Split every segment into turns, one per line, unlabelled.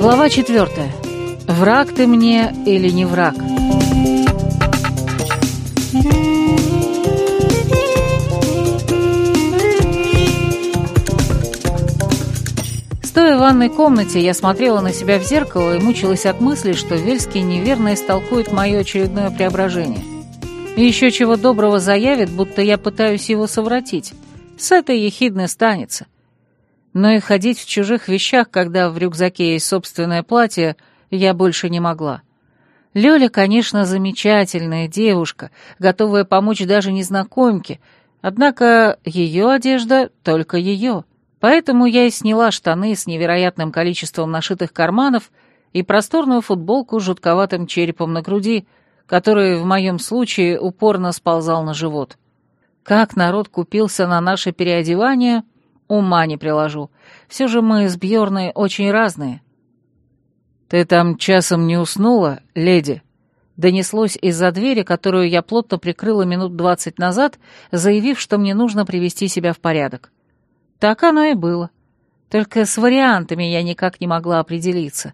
Глава четвертая. Враг ты мне или не враг? Стоя в ванной комнате, я смотрела на себя в зеркало и мучилась от мысли, что Вельский неверно истолкует мое очередное преображение. И еще чего доброго заявит, будто я пытаюсь его совратить. С этой ехидной станется. Но и ходить в чужих вещах, когда в рюкзаке есть собственное платье, я больше не могла. Лёля, конечно, замечательная девушка, готовая помочь даже незнакомке, однако ее одежда только ее. Поэтому я и сняла штаны с невероятным количеством нашитых карманов и просторную футболку с жутковатым черепом на груди, который в моем случае упорно сползал на живот. Как народ купился на наше переодевание, ума не приложу. Все же мы с Бьорной очень разные. «Ты там часом не уснула, леди?» Донеслось из-за двери, которую я плотно прикрыла минут двадцать назад, заявив, что мне нужно привести себя в порядок. Так оно и было. Только с вариантами я никак не могла определиться.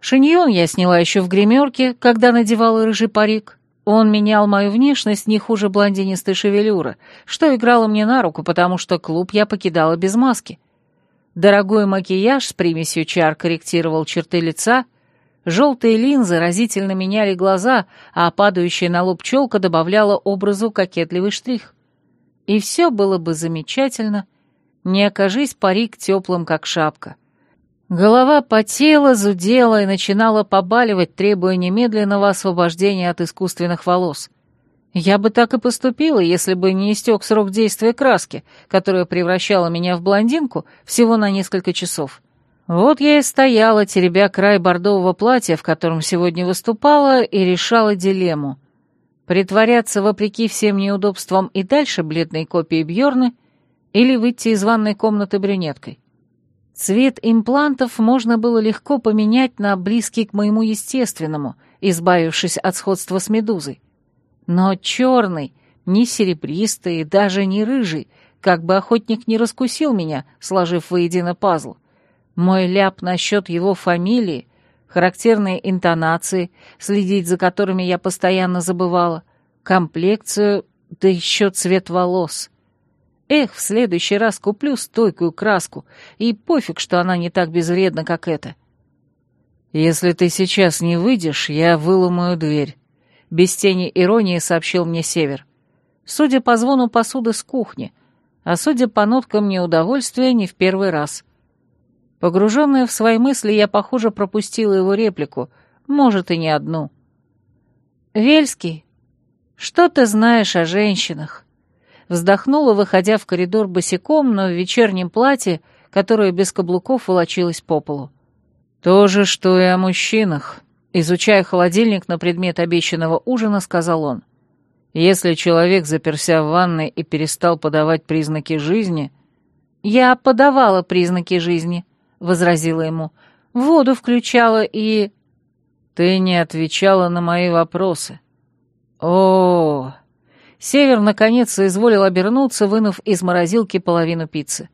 Шиньон я сняла еще в гримерке, когда надевала рыжий парик. Он менял мою внешность не хуже блондинистой шевелюры, что играло мне на руку, потому что клуб я покидала без маски. Дорогой макияж с примесью чар корректировал черты лица, желтые линзы разительно меняли глаза, а падающая на лоб челка добавляла образу кокетливый штрих. И все было бы замечательно, не окажись парик теплым, как шапка. Голова потела, зудела и начинала побаливать, требуя немедленного освобождения от искусственных волос. Я бы так и поступила, если бы не истек срок действия краски, которая превращала меня в блондинку всего на несколько часов. Вот я и стояла, теребя край бордового платья, в котором сегодня выступала, и решала дилемму. Притворяться вопреки всем неудобствам и дальше бледной копией Бьорны или выйти из ванной комнаты брюнеткой. Цвет имплантов можно было легко поменять на близкий к моему естественному, избавившись от сходства с медузой. Но черный, не серебристый, даже не рыжий, как бы охотник не раскусил меня, сложив воедино пазл. Мой ляп насчет его фамилии, характерные интонации, следить за которыми я постоянно забывала, комплекцию, да еще цвет волос — Эх, в следующий раз куплю стойкую краску, и пофиг, что она не так безвредна, как эта. «Если ты сейчас не выйдешь, я выломаю дверь», — без тени иронии сообщил мне Север. Судя по звону посуды с кухни, а судя по ноткам неудовольствия, не в первый раз. Погруженная в свои мысли, я, похоже, пропустила его реплику, может, и не одну. «Вельский, что ты знаешь о женщинах?» Вздохнула, выходя в коридор босиком, но в вечернем платье, которое без каблуков волочилось по полу. «То же, что и о мужчинах», — изучая холодильник на предмет обещанного ужина, сказал он. «Если человек заперся в ванной и перестал подавать признаки жизни...» «Я подавала признаки жизни», — возразила ему. «Воду включала и...» «Ты не отвечала на мои вопросы». «О, Север, наконец, соизволил обернуться, вынув из морозилки половину пиццы.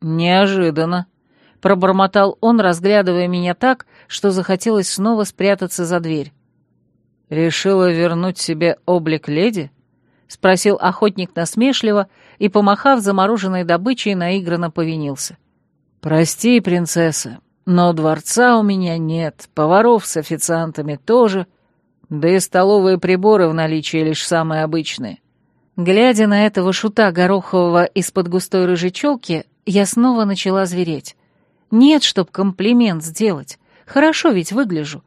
«Неожиданно», — пробормотал он, разглядывая меня так, что захотелось снова спрятаться за дверь. «Решила вернуть себе облик леди?» — спросил охотник насмешливо и, помахав замороженной добычей, наигранно повинился. «Прости, принцесса, но дворца у меня нет, поваров с официантами тоже, да и столовые приборы в наличии лишь самые обычные. Глядя на этого шута Горохового из-под густой рыжей челки, я снова начала звереть. Нет, чтоб комплимент сделать. Хорошо ведь выгляжу.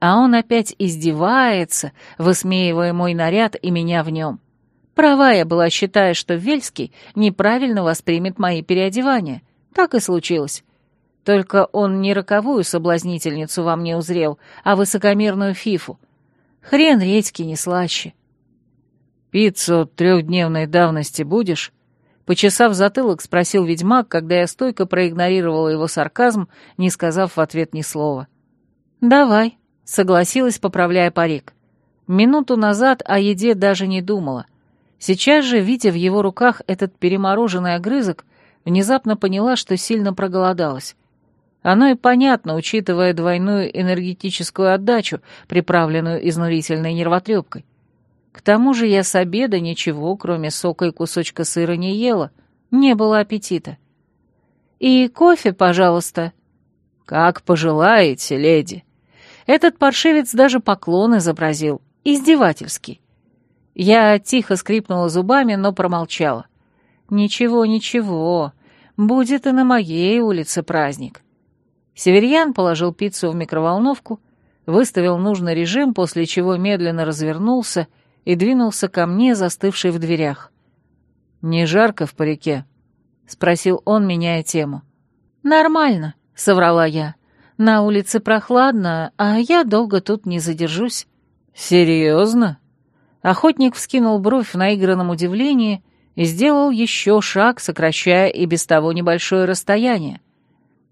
А он опять издевается, высмеивая мой наряд и меня в нем. Права я была, считая, что Вельский неправильно воспримет мои переодевания. Так и случилось. Только он не роковую соблазнительницу во мне узрел, а высокомерную фифу, Хрен редьки не слаще. «Пиццу трехдневной давности будешь?» Почесав затылок, спросил ведьмак, когда я стойко проигнорировала его сарказм, не сказав в ответ ни слова. «Давай», — согласилась, поправляя парик. Минуту назад о еде даже не думала. Сейчас же, видя в его руках этот перемороженный огрызок, внезапно поняла, что сильно проголодалась. Оно и понятно, учитывая двойную энергетическую отдачу, приправленную изнурительной нервотрепкой. К тому же я с обеда ничего, кроме сока и кусочка сыра, не ела, не было аппетита. «И кофе, пожалуйста». «Как пожелаете, леди». Этот паршивец даже поклон изобразил, издевательский. Я тихо скрипнула зубами, но промолчала. «Ничего, ничего, будет и на моей улице праздник». Северьян положил пиццу в микроволновку, выставил нужный режим, после чего медленно развернулся и двинулся ко мне, застывший в дверях. «Не жарко в парике?» — спросил он, меняя тему. «Нормально», — соврала я. «На улице прохладно, а я долго тут не задержусь». «Серьезно?» Охотник вскинул бровь в наигранном удивлении и сделал еще шаг, сокращая и без того небольшое расстояние.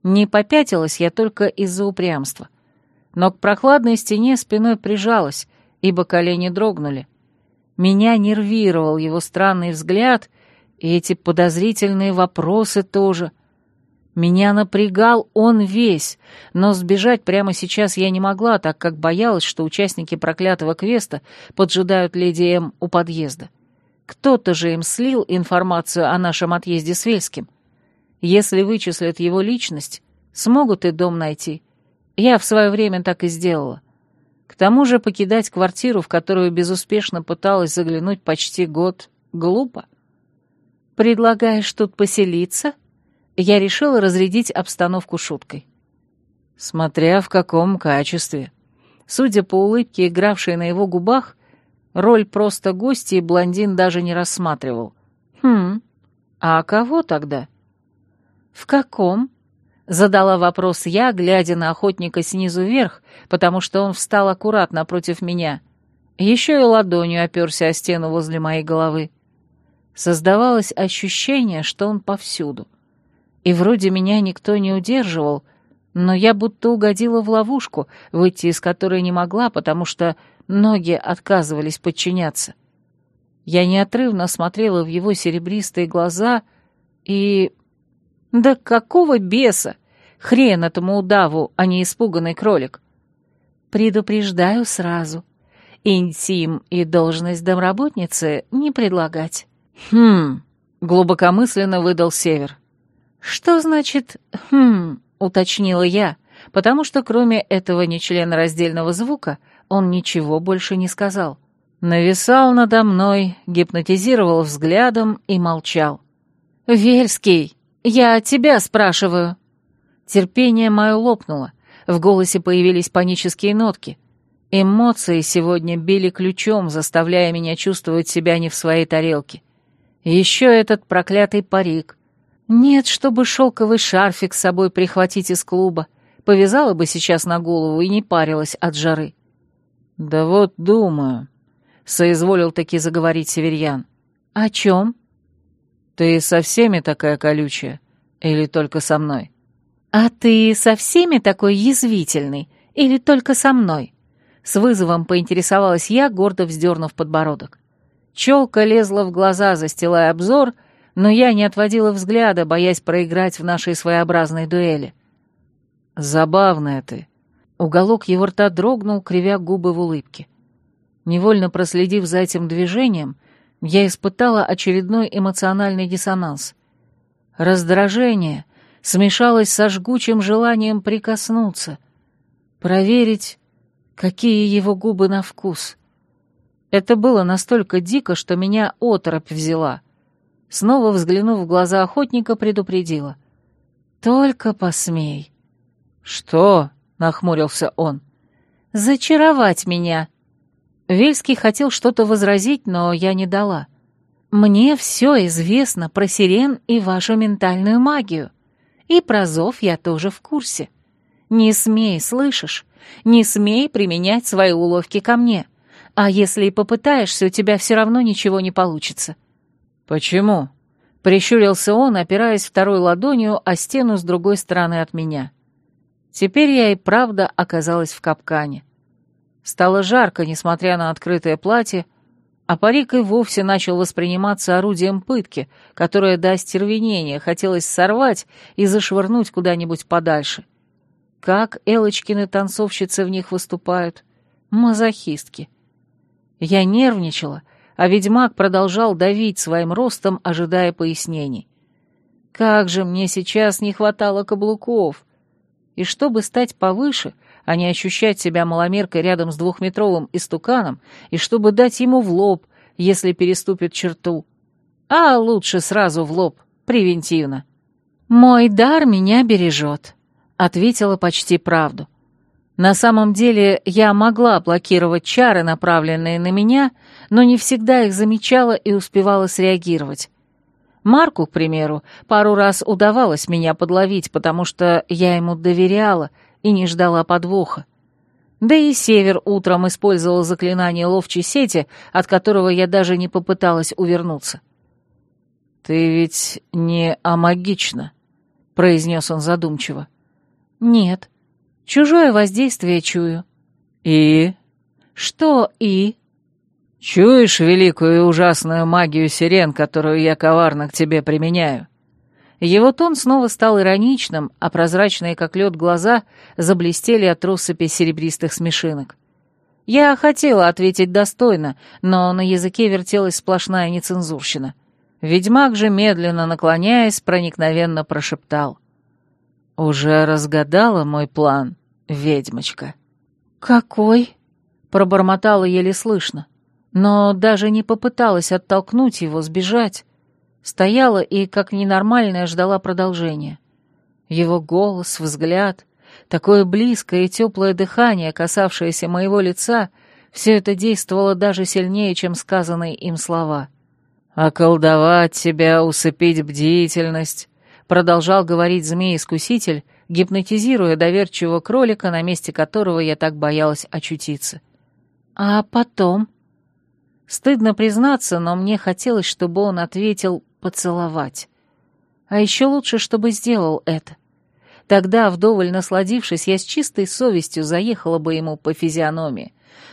Не попятилась я только из-за упрямства. Но к прохладной стене спиной прижалась, ибо колени дрогнули. Меня нервировал его странный взгляд и эти подозрительные вопросы тоже. Меня напрягал он весь, но сбежать прямо сейчас я не могла, так как боялась, что участники проклятого квеста поджидают леди М у подъезда. Кто-то же им слил информацию о нашем отъезде с Вельским. Если вычислят его личность, смогут и дом найти. Я в свое время так и сделала. К тому же покидать квартиру, в которую безуспешно пыталась заглянуть почти год, глупо. «Предлагаешь тут поселиться?» Я решила разрядить обстановку шуткой. Смотря в каком качестве. Судя по улыбке, игравшей на его губах, роль просто гостя блондин даже не рассматривал. «Хм, а кого тогда?» «В каком?» — задала вопрос я, глядя на охотника снизу вверх, потому что он встал аккуратно против меня. Еще и ладонью оперся о стену возле моей головы. Создавалось ощущение, что он повсюду. И вроде меня никто не удерживал, но я будто угодила в ловушку, выйти из которой не могла, потому что ноги отказывались подчиняться. Я неотрывно смотрела в его серебристые глаза и да какого беса? Хрен этому удаву, а не испуганный кролик. Предупреждаю сразу. Интим и должность домработницы не предлагать. Хм, глубокомысленно выдал Север. Что значит «хм», уточнила я, потому что кроме этого нечленораздельного звука он ничего больше не сказал. Нависал надо мной, гипнотизировал взглядом и молчал. «Вельский!» «Я тебя спрашиваю». Терпение мое лопнуло, в голосе появились панические нотки. Эмоции сегодня били ключом, заставляя меня чувствовать себя не в своей тарелке. Еще этот проклятый парик. Нет, чтобы шелковый шарфик с собой прихватить из клуба. Повязала бы сейчас на голову и не парилась от жары. «Да вот думаю», — соизволил таки заговорить Северьян. «О чем?» «Ты со всеми такая колючая? Или только со мной?» «А ты со всеми такой язвительный? Или только со мной?» С вызовом поинтересовалась я, гордо вздернув подбородок. Челка лезла в глаза, застилая обзор, но я не отводила взгляда, боясь проиграть в нашей своеобразной дуэли. «Забавная ты». Уголок его рта дрогнул, кривя губы в улыбке. Невольно проследив за этим движением, я испытала очередной эмоциональный диссонанс. Раздражение смешалось со жгучим желанием прикоснуться, проверить, какие его губы на вкус. Это было настолько дико, что меня оторопь взяла. Снова взглянув в глаза охотника, предупредила. «Только посмей». «Что?» — нахмурился он. «Зачаровать меня», Вельский хотел что-то возразить, но я не дала. «Мне все известно про сирен и вашу ментальную магию. И про зов я тоже в курсе. Не смей, слышишь? Не смей применять свои уловки ко мне. А если и попытаешься, у тебя все равно ничего не получится». «Почему?» — прищурился он, опираясь второй ладонью о стену с другой стороны от меня. Теперь я и правда оказалась в капкане. Стало жарко, несмотря на открытое платье, а парик и вовсе начал восприниматься орудием пытки, которое до остервенения хотелось сорвать и зашвырнуть куда-нибудь подальше. как Элочкины танцовщицы в них выступают. Мазохистки. Я нервничала, а ведьмак продолжал давить своим ростом, ожидая пояснений. Как же мне сейчас не хватало каблуков! И чтобы стать повыше, а не ощущать себя маломеркой рядом с двухметровым истуканом, и чтобы дать ему в лоб, если переступит черту. А лучше сразу в лоб, превентивно. «Мой дар меня бережет», — ответила почти правду. На самом деле я могла блокировать чары, направленные на меня, но не всегда их замечала и успевала среагировать. Марку, к примеру, пару раз удавалось меня подловить, потому что я ему доверяла и не ждала подвоха. Да и Север утром использовал заклинание ловчей сети, от которого я даже не попыталась увернуться. «Ты ведь не амагична», — произнес он задумчиво. «Нет. Чужое воздействие чую». «И?» «Что «и»?» «Чуешь великую и ужасную магию сирен, которую я коварно к тебе применяю?» Его тон снова стал ироничным, а прозрачные, как лед, глаза заблестели от россыпи серебристых смешинок. Я хотела ответить достойно, но на языке вертелась сплошная нецензурщина. Ведьмак же, медленно наклоняясь, проникновенно прошептал. «Уже разгадала мой план, ведьмочка?» «Какой?» — пробормотала еле слышно но даже не попыталась оттолкнуть его, сбежать. Стояла и, как ненормальная, ждала продолжения. Его голос, взгляд, такое близкое и теплое дыхание, касавшееся моего лица, все это действовало даже сильнее, чем сказанные им слова. «Околдовать тебя, усыпить бдительность», — продолжал говорить змей-искуситель, гипнотизируя доверчивого кролика, на месте которого я так боялась очутиться. «А потом?» Стыдно признаться, но мне хотелось, чтобы он ответил «поцеловать». А еще лучше, чтобы сделал это. Тогда, вдоволь насладившись, я с чистой совестью заехала бы ему по физиономии.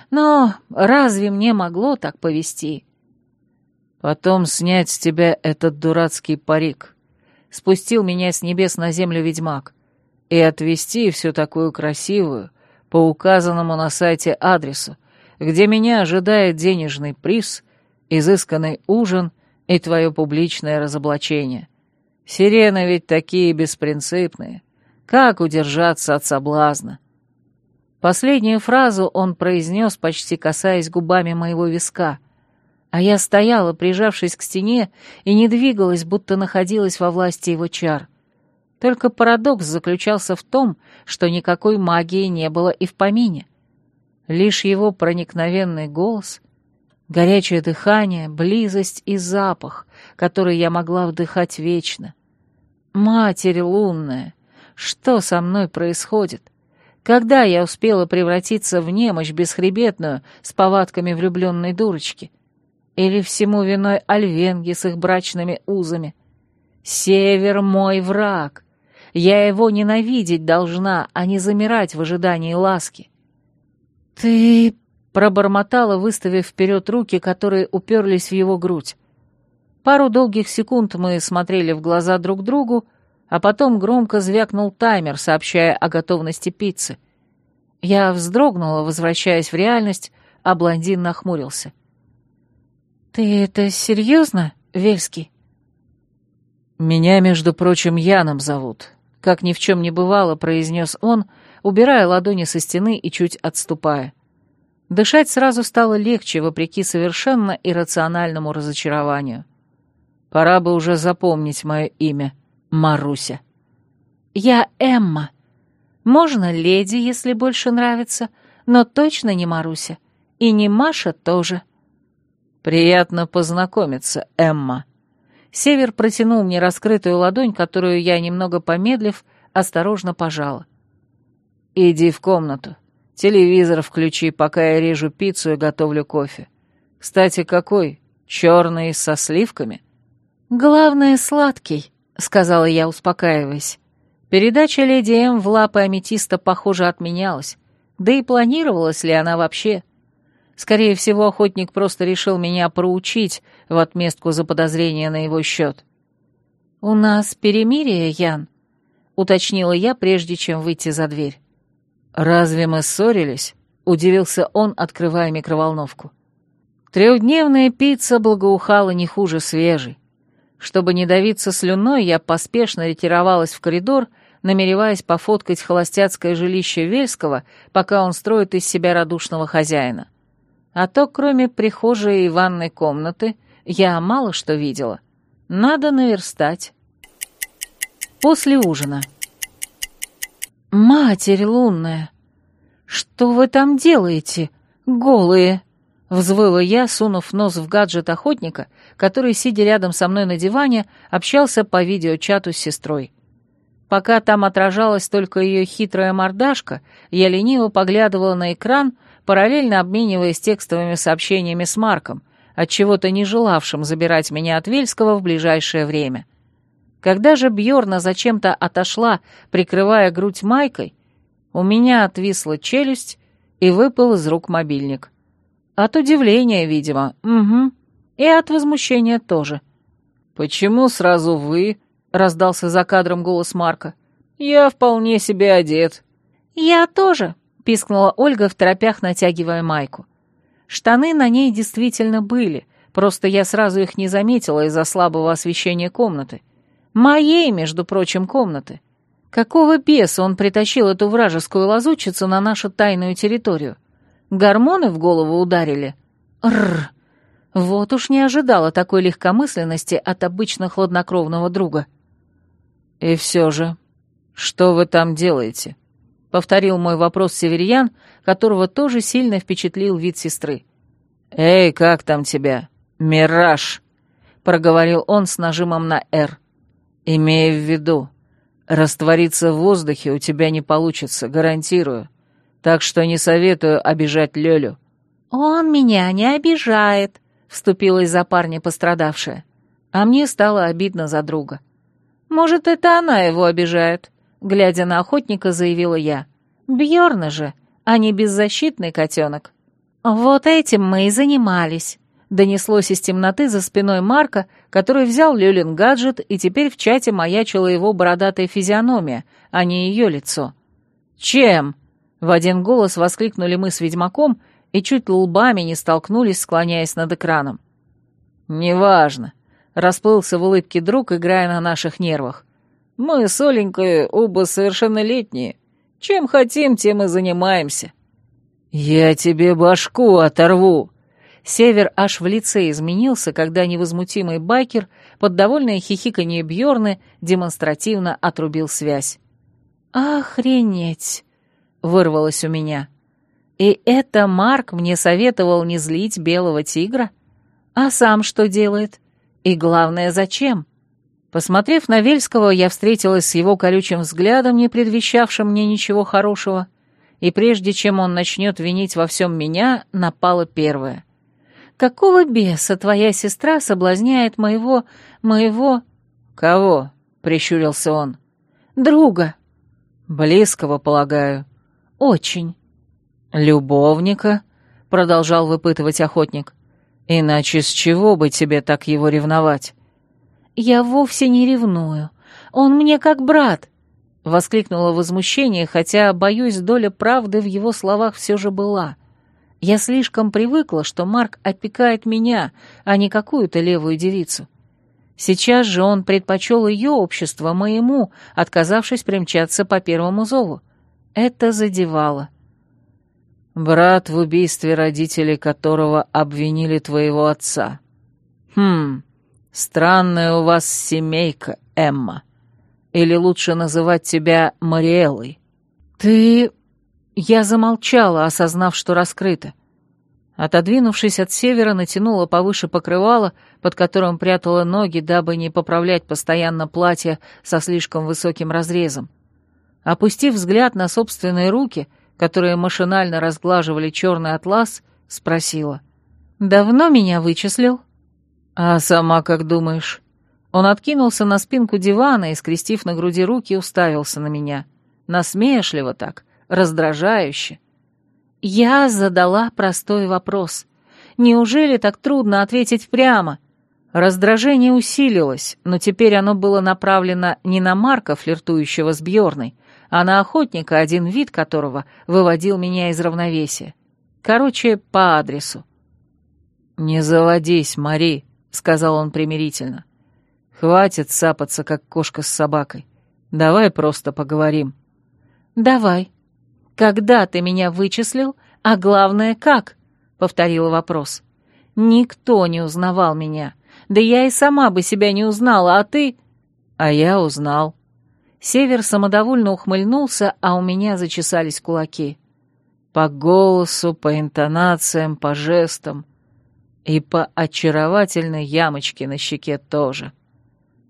Но разве мне могло так повести? Потом снять с тебя этот дурацкий парик. Спустил меня с небес на землю ведьмак. И отвезти всю такую красивую, по указанному на сайте адресу, где меня ожидает денежный приз, изысканный ужин и твое публичное разоблачение. Сирены ведь такие беспринципные. Как удержаться от соблазна? Последнюю фразу он произнес, почти касаясь губами моего виска, а я стояла, прижавшись к стене, и не двигалась, будто находилась во власти его чар. Только парадокс заключался в том, что никакой магии не было и в помине. Лишь его проникновенный голос, горячее дыхание, близость и запах, который я могла вдыхать вечно. Матерь лунная, что со мной происходит? Когда я успела превратиться в немощь бесхребетную с повадками влюбленной дурочки? Или всему виной альвенги с их брачными узами? Север мой враг. Я его ненавидеть должна, а не замирать в ожидании ласки. «Ты...» — пробормотала, выставив вперед руки, которые уперлись в его грудь. Пару долгих секунд мы смотрели в глаза друг другу, а потом громко звякнул таймер, сообщая о готовности пиццы. Я вздрогнула, возвращаясь в реальность, а блондин нахмурился. «Ты это серьезно, Вельский?» «Меня, между прочим, Яном зовут», — как ни в чем не бывало, произнес он, убирая ладони со стены и чуть отступая. Дышать сразу стало легче, вопреки совершенно иррациональному разочарованию. Пора бы уже запомнить мое имя — Маруся. «Я Эмма. Можно леди, если больше нравится, но точно не Маруся. И не Маша тоже». «Приятно познакомиться, Эмма». Север протянул мне раскрытую ладонь, которую я, немного помедлив, осторожно пожала. «Иди в комнату. Телевизор включи, пока я режу пиццу и готовлю кофе. Кстати, какой? Черный со сливками?» «Главное, сладкий», — сказала я, успокаиваясь. Передача «Леди М» в лапы аметиста, похоже, отменялась. Да и планировалась ли она вообще? Скорее всего, охотник просто решил меня проучить в отместку за подозрение на его счет. «У нас перемирие, Ян», уточнила я, прежде чем выйти за дверь. «Разве мы ссорились?» — удивился он, открывая микроволновку. Трехдневная пицца благоухала не хуже свежей. Чтобы не давиться слюной, я поспешно ретировалась в коридор, намереваясь пофоткать холостяцкое жилище Вельского, пока он строит из себя радушного хозяина. А то, кроме прихожей и ванной комнаты, я мало что видела. Надо наверстать. После ужина. «Матерь лунная! Что вы там делаете, голые?» Взвыла я, сунув нос в гаджет охотника, который, сидя рядом со мной на диване, общался по видеочату с сестрой. Пока там отражалась только ее хитрая мордашка, я лениво поглядывала на экран, параллельно обмениваясь текстовыми сообщениями с Марком, отчего-то не желавшим забирать меня от Вельского в ближайшее время. Когда же Бьорна зачем-то отошла, прикрывая грудь майкой, у меня отвисла челюсть и выпал из рук мобильник. От удивления, видимо, угу, и от возмущения тоже. «Почему сразу вы?» — раздался за кадром голос Марка. «Я вполне себе одет». «Я тоже», — пискнула Ольга в торопях, натягивая майку. Штаны на ней действительно были, просто я сразу их не заметила из-за слабого освещения комнаты. Моей, между прочим, комнаты. Какого беса он притащил эту вражескую лазучицу на нашу тайную территорию? Гормоны в голову ударили? Рр! Вот уж не ожидала такой легкомысленности от обычно хладнокровного друга. «И все же, что вы там делаете?» — повторил мой вопрос северьян, которого тоже сильно впечатлил вид сестры. «Эй, как там тебя? Мираж!» — проговорил он с нажимом на «Р». «Имея в виду, раствориться в воздухе у тебя не получится, гарантирую. Так что не советую обижать Лёлю».
«Он меня не обижает», — вступилась за парня пострадавшая. А мне стало обидно за друга. «Может, это она его обижает?» — глядя на охотника, заявила я. «Бьёрна же, а не беззащитный котенок». «Вот этим мы и занимались», донеслось из темноты за спиной Марка, который взял Люлин гаджет, и теперь в чате маячила его бородатая физиономия, а не ее лицо. «Чем?» — в один голос воскликнули мы с ведьмаком и чуть лбами не столкнулись, склоняясь над экраном. «Неважно», — расплылся в улыбке друг, играя на наших нервах. «Мы с Оленькой оба совершеннолетние. Чем хотим, тем и занимаемся». «Я тебе башку оторву!» Север аж в лице изменился, когда невозмутимый байкер под довольное хихиканье Бьорны демонстративно отрубил связь. «Охренеть!» — вырвалось у меня. «И это Марк мне советовал не злить белого тигра? А сам что делает? И главное, зачем?» Посмотрев на Вельского, я встретилась с его колючим взглядом, не предвещавшим мне ничего хорошего, и прежде чем он начнет винить во всем меня, напала первая. Какого беса твоя сестра соблазняет моего... моего...» «Кого?» — прищурился он. «Друга». «Близкого, полагаю». «Очень». «Любовника?» — продолжал выпытывать охотник. «Иначе с чего бы тебе так его ревновать?» «Я вовсе не ревную. Он мне как брат», — воскликнула возмущение, хотя, боюсь, доля правды в его словах все же была. Я слишком привыкла, что Марк опекает меня, а не какую-то левую девицу. Сейчас же он предпочел ее общество моему, отказавшись примчаться по первому зову. Это задевало. «Брат, в убийстве родителей которого обвинили твоего отца. Хм, странная у вас семейка, Эмма. Или лучше называть тебя Мариэлой. Ты я замолчала, осознав, что раскрыто. Отодвинувшись от севера, натянула повыше покрывало, под которым прятала ноги, дабы не поправлять постоянно платье со слишком высоким разрезом. Опустив взгляд на собственные руки, которые машинально разглаживали черный атлас, спросила. «Давно меня вычислил?» «А сама как думаешь?» Он откинулся на спинку дивана и, скрестив на груди руки, уставился на меня. Насмешливо так, раздражающе. Я задала простой вопрос. Неужели так трудно ответить прямо?
Раздражение усилилось, но теперь оно было направлено не на Марка, флиртующего с Бьорной, а на охотника, один вид которого выводил меня из равновесия. Короче, по адресу. «Не заводись, Мари», — сказал он примирительно. «Хватит сапаться, как кошка с собакой. Давай просто поговорим».
«Давай. Когда ты меня вычислил, а главное, как?» — повторила вопрос. «Никто не узнавал меня. Да я и сама бы себя не узнала, а ты...»
«А я узнал». Север самодовольно ухмыльнулся, а у меня зачесались кулаки. По голосу, по интонациям, по жестам. И по очаровательной ямочке на щеке тоже.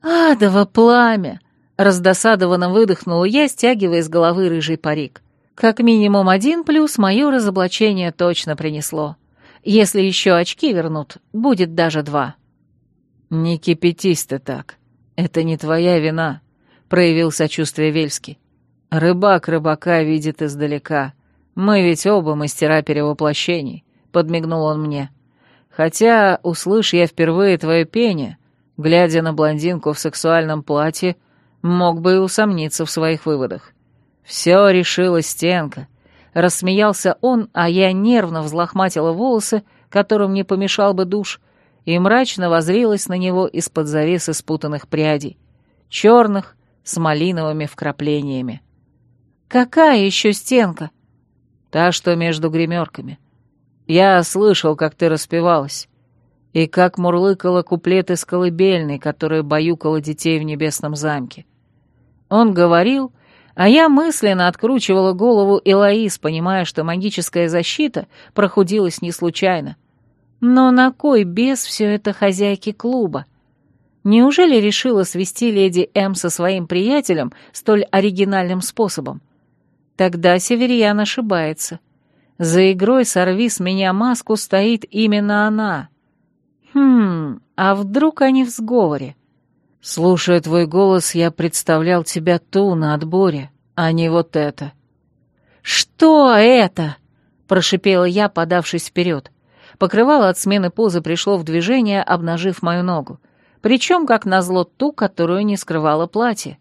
«Адово пламя!» — раздосадованно выдохнула я, стягивая с головы рыжий парик. Как минимум один плюс мое разоблачение точно принесло. Если еще очки вернут, будет даже два.
«Не кипятись ты так. Это не твоя вина», — проявил сочувствие Вельский. «Рыбак рыбака видит издалека. Мы ведь оба мастера перевоплощений», — подмигнул он мне. «Хотя, услышь я впервые твое пение, глядя на блондинку в сексуальном платье, мог бы и усомниться в своих выводах. Все решила стенка». Рассмеялся он, а я нервно взлохматила волосы, которым не помешал бы душ, и мрачно возрилась на него из-под завесы спутанных прядей, черных, с малиновыми вкраплениями.
«Какая еще стенка?»
«Та, что между гримерками. Я слышал, как ты распевалась, и как мурлыкала куплеты с колыбельной, которая баюкала детей в небесном замке. Он говорил, а я мысленно откручивала голову Элоиз, понимая, что магическая защита прохудилась не случайно. Но на кой бес все это хозяйки клуба? Неужели решила свести леди М со своим приятелем столь оригинальным способом? Тогда Северьян ошибается. За игрой «Сорви с меня маску» стоит именно она. Хм, а вдруг они в сговоре? Слушая твой голос, я представлял тебя ту на отборе, а не вот это. «Что это?» — прошипела я, подавшись вперед. Покрывало от смены позы пришло в движение, обнажив мою ногу. Причем, как назло, ту, которую не скрывало платье.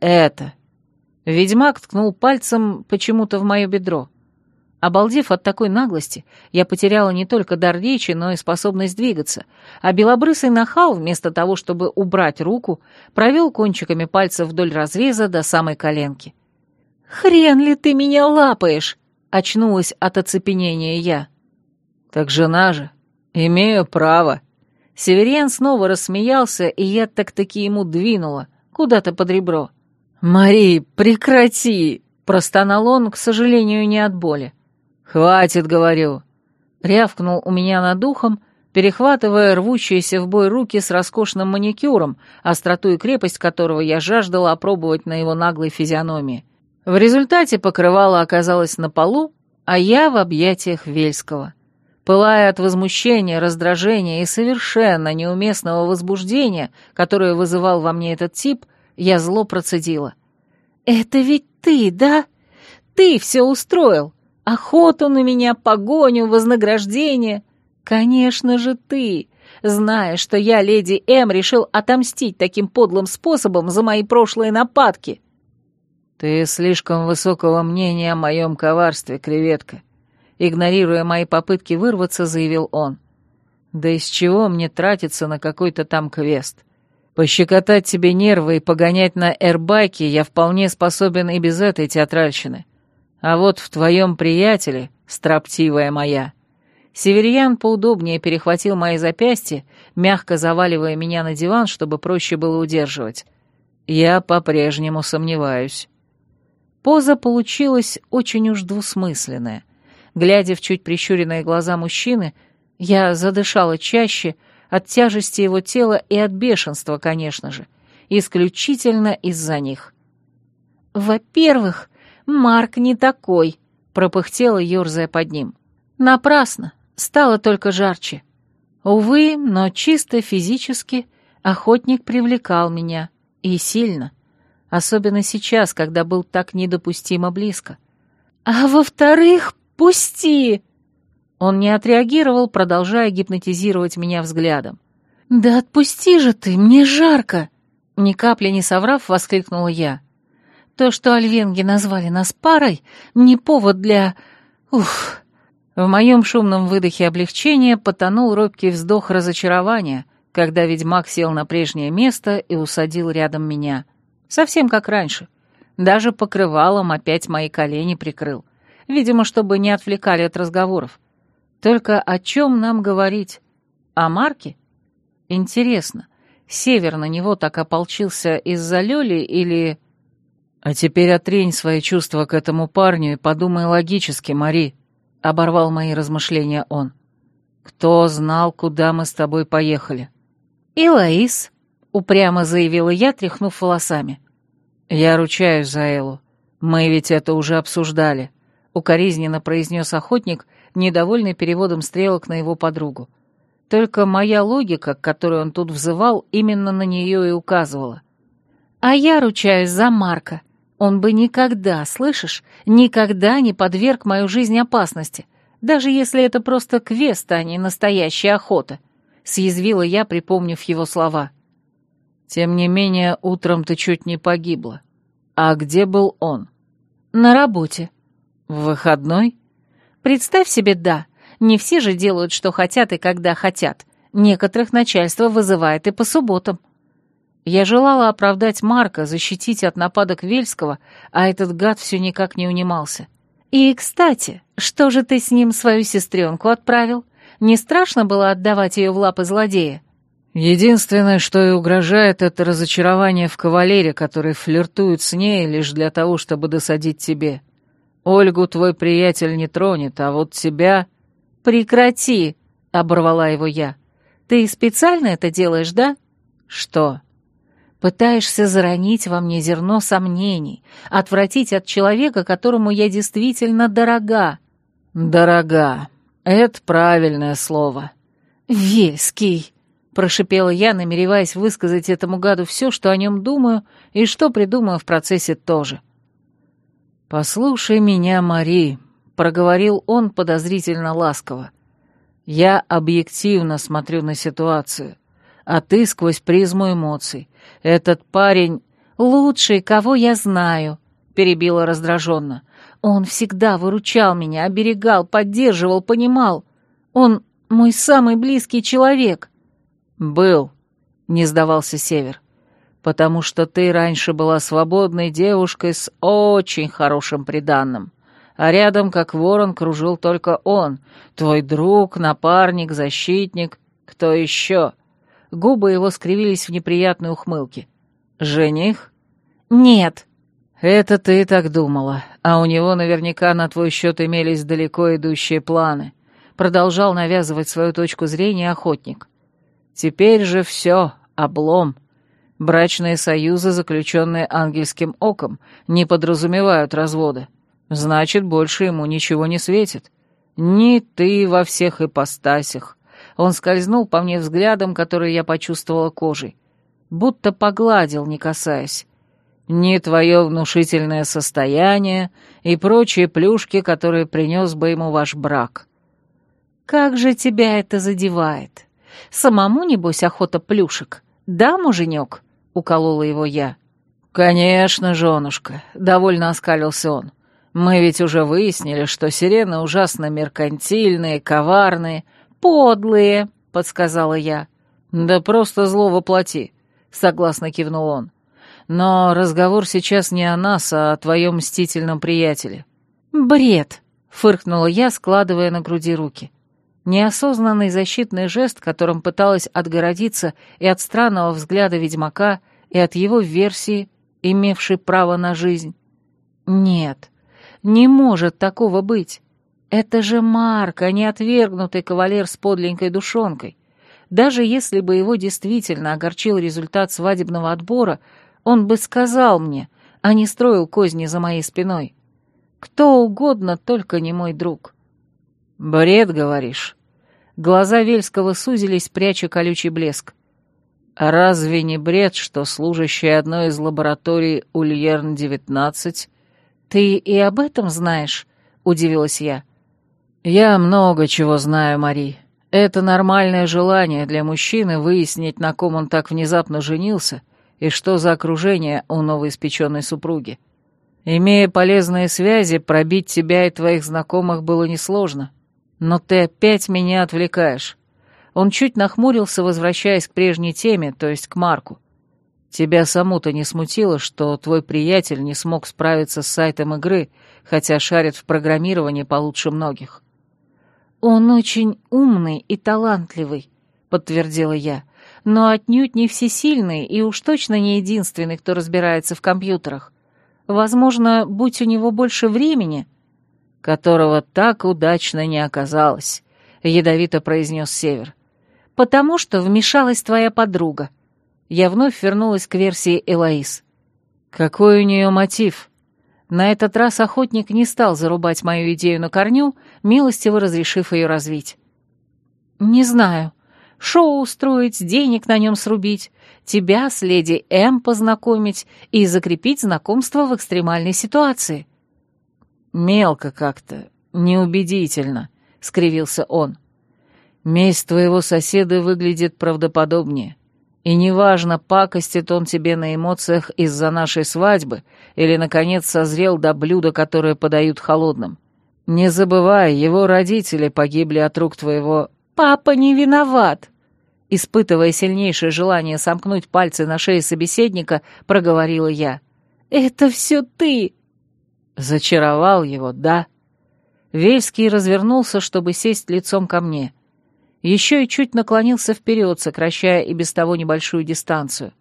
«Это». Ведьмак ткнул пальцем почему-то в мое бедро. Обалдев от такой наглости, я потеряла не только дар речи, но и способность двигаться, а белобрысый нахал, вместо того, чтобы убрать руку, провел кончиками пальцев вдоль разреза до самой коленки. «Хрен ли ты меня лапаешь?» — очнулась от оцепенения я. «Так жена же. Имею право». Северян снова рассмеялся, и я так-таки ему двинула, куда-то под ребро. «Мари, прекрати!» — простонал он, к сожалению, не от боли. «Хватит, говорю!» — рявкнул у меня над духом, перехватывая рвущиеся в бой руки с роскошным маникюром, остроту и крепость которого я жаждала опробовать на его наглой физиономии. В результате покрывало оказалось на полу, а я в объятиях Вельского. Пылая от возмущения, раздражения и совершенно неуместного возбуждения, которое вызывал во мне этот тип, я зло процедила. «Это ведь ты, да? Ты все устроил. Охоту на меня, погоню, вознаграждение. Конечно же ты, зная, что я, леди М, решил отомстить таким подлым способом за мои прошлые нападки». «Ты слишком высокого мнения о моем коварстве, креветка», Игнорируя мои попытки вырваться, заявил он. «Да из чего мне тратиться на какой-то там квест? Пощекотать тебе нервы и погонять на эрбайке я вполне способен и без этой театральщины. А вот в твоем приятеле, строптивая моя...» Северьян поудобнее перехватил мои запястья, мягко заваливая меня на диван, чтобы проще было удерживать. Я по-прежнему сомневаюсь. Поза получилась очень уж двусмысленная. Глядя в чуть прищуренные глаза мужчины, я задышала чаще от тяжести его тела и от бешенства, конечно же, исключительно из-за них. «Во-первых, Марк не такой», — пропыхтела, ерзая под ним. «Напрасно, стало только жарче. Увы, но чисто физически охотник привлекал меня, и сильно, особенно сейчас, когда был так недопустимо близко. А во-вторых, «Пусти!» Он не отреагировал, продолжая гипнотизировать меня взглядом.
«Да отпусти же ты, мне жарко!» Ни капли не соврав, воскликнула я. «То, что альвенги назвали нас парой, не повод для... Ух!» В моем шумном выдохе облегчения потонул робкий вздох разочарования, когда ведьмак сел на прежнее место и усадил рядом меня. Совсем как раньше. Даже покрывалом опять мои колени прикрыл. Видимо, чтобы не отвлекали от разговоров. Только о чем нам говорить? О Марке? Интересно, Север на него так ополчился из-за Лёли или...
«А теперь отрень свои чувства к этому парню и подумай логически, Мари», — оборвал мои размышления он. «Кто знал, куда мы с тобой поехали?»
«И Лаис», — упрямо заявила я, тряхнув волосами.
«Я ручаюсь за Элу. Мы ведь это уже обсуждали», — укоризненно произнес охотник, недовольный переводом стрелок на его подругу. Только моя логика, которую он тут взывал, именно на нее и указывала.
«А я ручаюсь за Марка. Он бы никогда, слышишь, никогда не подверг мою жизнь опасности, даже если это просто квест, а не настоящая охота», — съязвила я, припомнив его слова.
«Тем не менее, утром ты чуть не погибла. А где был он?»
«На работе».
«В выходной?»
«Представь себе, да. Не все же делают, что хотят и когда хотят. Некоторых начальство вызывает и по субботам». Я желала оправдать Марка, защитить от нападок Вельского, а этот гад все никак не унимался. «И, кстати, что же ты с ним свою сестренку отправил? Не страшно было отдавать ее в лапы злодея?»
Единственное, что и угрожает, это разочарование в кавалере, который флиртует с ней лишь для того, чтобы досадить тебе. Ольгу твой приятель не тронет, а вот тебя...»
«Прекрати!» — оборвала его я. «Ты специально это делаешь, да?»
«Что?»
«Пытаешься заронить во мне зерно сомнений, отвратить от человека, которому я действительно дорога».
«Дорога. Это правильное слово».
«Вельский!» — прошипела я, намереваясь высказать этому гаду все, что о нем думаю и что придумаю в процессе тоже.
«Послушай меня, Мари», — проговорил он подозрительно ласково. «Я объективно смотрю на ситуацию, а ты сквозь призму эмоций. Этот парень
лучший, кого я знаю», — перебила раздраженно. «Он всегда выручал меня, оберегал, поддерживал, понимал. Он мой самый близкий человек».
«Был», — не сдавался Север, «потому что ты раньше была свободной девушкой с очень хорошим приданным, а рядом, как ворон, кружил только он, твой друг, напарник, защитник, кто еще?» Губы его скривились в неприятной ухмылке. «Жених?»
«Нет».
«Это ты так думала, а у него наверняка на твой счет имелись далеко идущие планы», продолжал навязывать свою точку зрения охотник. Теперь же все, облом. Брачные союзы, заключенные ангельским оком, не подразумевают развода. Значит, больше ему ничего не светит. Ни ты во всех ипостасях. Он скользнул по мне взглядом, который я почувствовала кожей. Будто погладил, не касаясь. Ни твое внушительное состояние и прочие плюшки, которые принес бы ему ваш брак.
«Как же тебя это задевает!» Самому, небось, охота плюшек. Да, муженек?» — уколола его я.
«Конечно, женушка», — довольно оскалился он. «Мы ведь уже выяснили, что сирены ужасно меркантильные, коварные, подлые», — подсказала я. «Да просто зло воплоти», — согласно кивнул он. «Но разговор сейчас не о нас, а о твоем мстительном приятеле».
«Бред», — фыркнула я, складывая на груди руки. Неосознанный защитный жест, которым пыталась отгородиться и от странного взгляда ведьмака, и от его версии, имевшей право на жизнь. Нет, не может такого быть. Это же Марк, а не отвергнутый кавалер с подленькой душонкой. Даже если бы его действительно огорчил результат свадебного отбора, он бы сказал мне, а не строил козни за моей спиной. Кто угодно, только не мой друг.
«Бред, говоришь?» Глаза Вельского сузились, пряча колючий блеск. «А разве не бред, что служащий одной из лабораторий Ульерн-19...»
«Ты и об этом знаешь?» — удивилась я.
«Я много чего знаю, Мари. Это нормальное желание для мужчины выяснить, на ком он так внезапно женился и что за окружение у новоиспеченной супруги. Имея полезные связи, пробить тебя и твоих знакомых было несложно. Но ты опять меня отвлекаешь. Он чуть нахмурился, возвращаясь к прежней теме, то есть к Марку. Тебя саму-то не смутило, что твой приятель не смог справиться с сайтом игры, хотя шарит в программировании получше многих?
«Он очень умный и талантливый», — подтвердила я, «но отнюдь не всесильный и уж точно не единственный, кто разбирается в компьютерах. Возможно, будь у него больше времени...»
«Которого так удачно не оказалось», — ядовито произнес Север.
«Потому что вмешалась твоя подруга». Я вновь вернулась к версии Элоиз.
«Какой у нее мотив?» На этот раз охотник не стал зарубать мою идею на корню, милостиво разрешив ее развить.
«Не знаю. Шоу устроить, денег на нем срубить, тебя с леди М познакомить и закрепить знакомство в экстремальной ситуации».
«Мелко как-то, неубедительно», — скривился он. «Месть твоего соседа выглядит правдоподобнее. И неважно, пакостит он тебе на эмоциях из-за нашей свадьбы или, наконец, созрел до блюда, которое подают холодным. Не забывай, его родители погибли от рук твоего...
«Папа не виноват!» Испытывая сильнейшее желание сомкнуть пальцы на шее собеседника, проговорила я. «Это все ты!»
Зачаровал его, да? Вельский развернулся, чтобы сесть лицом ко мне еще и чуть наклонился вперед, сокращая и без того небольшую дистанцию.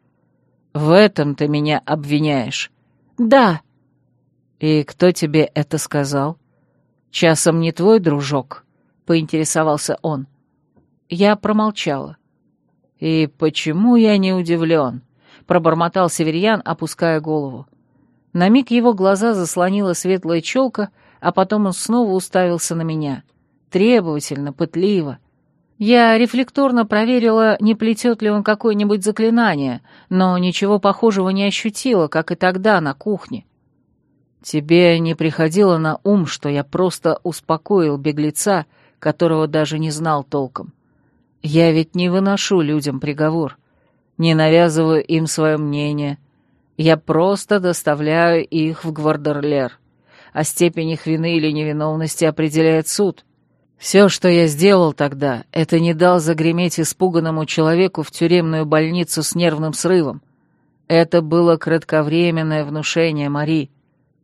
«В этом ты меня обвиняешь?»
«Да».
«И кто тебе это сказал?» «Часом не твой дружок?» — поинтересовался он. Я промолчала. «И почему я не удивлен?» — пробормотал Северьян, опуская голову. На миг его глаза заслонила светлая челка, а потом он снова уставился на меня. Требовательно, пытливо — я рефлекторно проверила, не плетет ли он какое-нибудь заклинание, но ничего похожего не ощутила, как и тогда на кухне. Тебе не приходило на ум, что я просто успокоил беглеца, которого даже не знал толком. Я ведь не выношу людям приговор, не навязываю им свое мнение. Я просто доставляю их в Гвардерлер, а степень их вины или невиновности определяет суд — все, что я сделал тогда, это не дал загреметь испуганному человеку в тюремную больницу с нервным срывом. Это было кратковременное внушение Мари.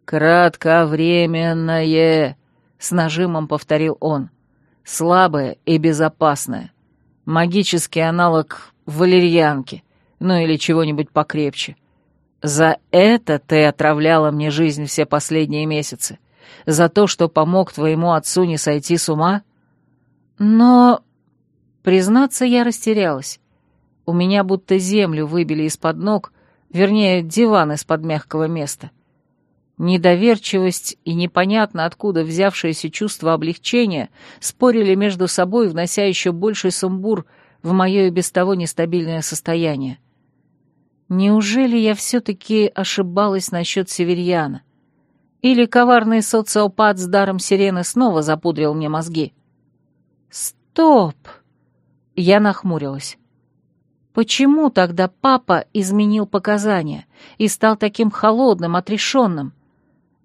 «Кратковременное!» — с нажимом повторил он. «Слабое и безопасное. Магический аналог валерьянки, ну или чего-нибудь покрепче. За это ты отравляла мне жизнь все последние месяцы. За то, что помог твоему отцу не сойти с ума?»
Но... Признаться, я растерялась. У меня будто землю выбили из-под ног, вернее, диван из-под мягкого места. Недоверчивость и непонятно откуда взявшееся чувство облегчения спорили между собой, внося еще больший сумбур в мое и без того нестабильное состояние. Неужели я все-таки ошибалась насчет Северьяна? Или коварный социопат с даром сирены снова запудрил мне мозги? «Стоп!» Я нахмурилась. Почему тогда папа изменил показания и стал таким холодным, отрешенным?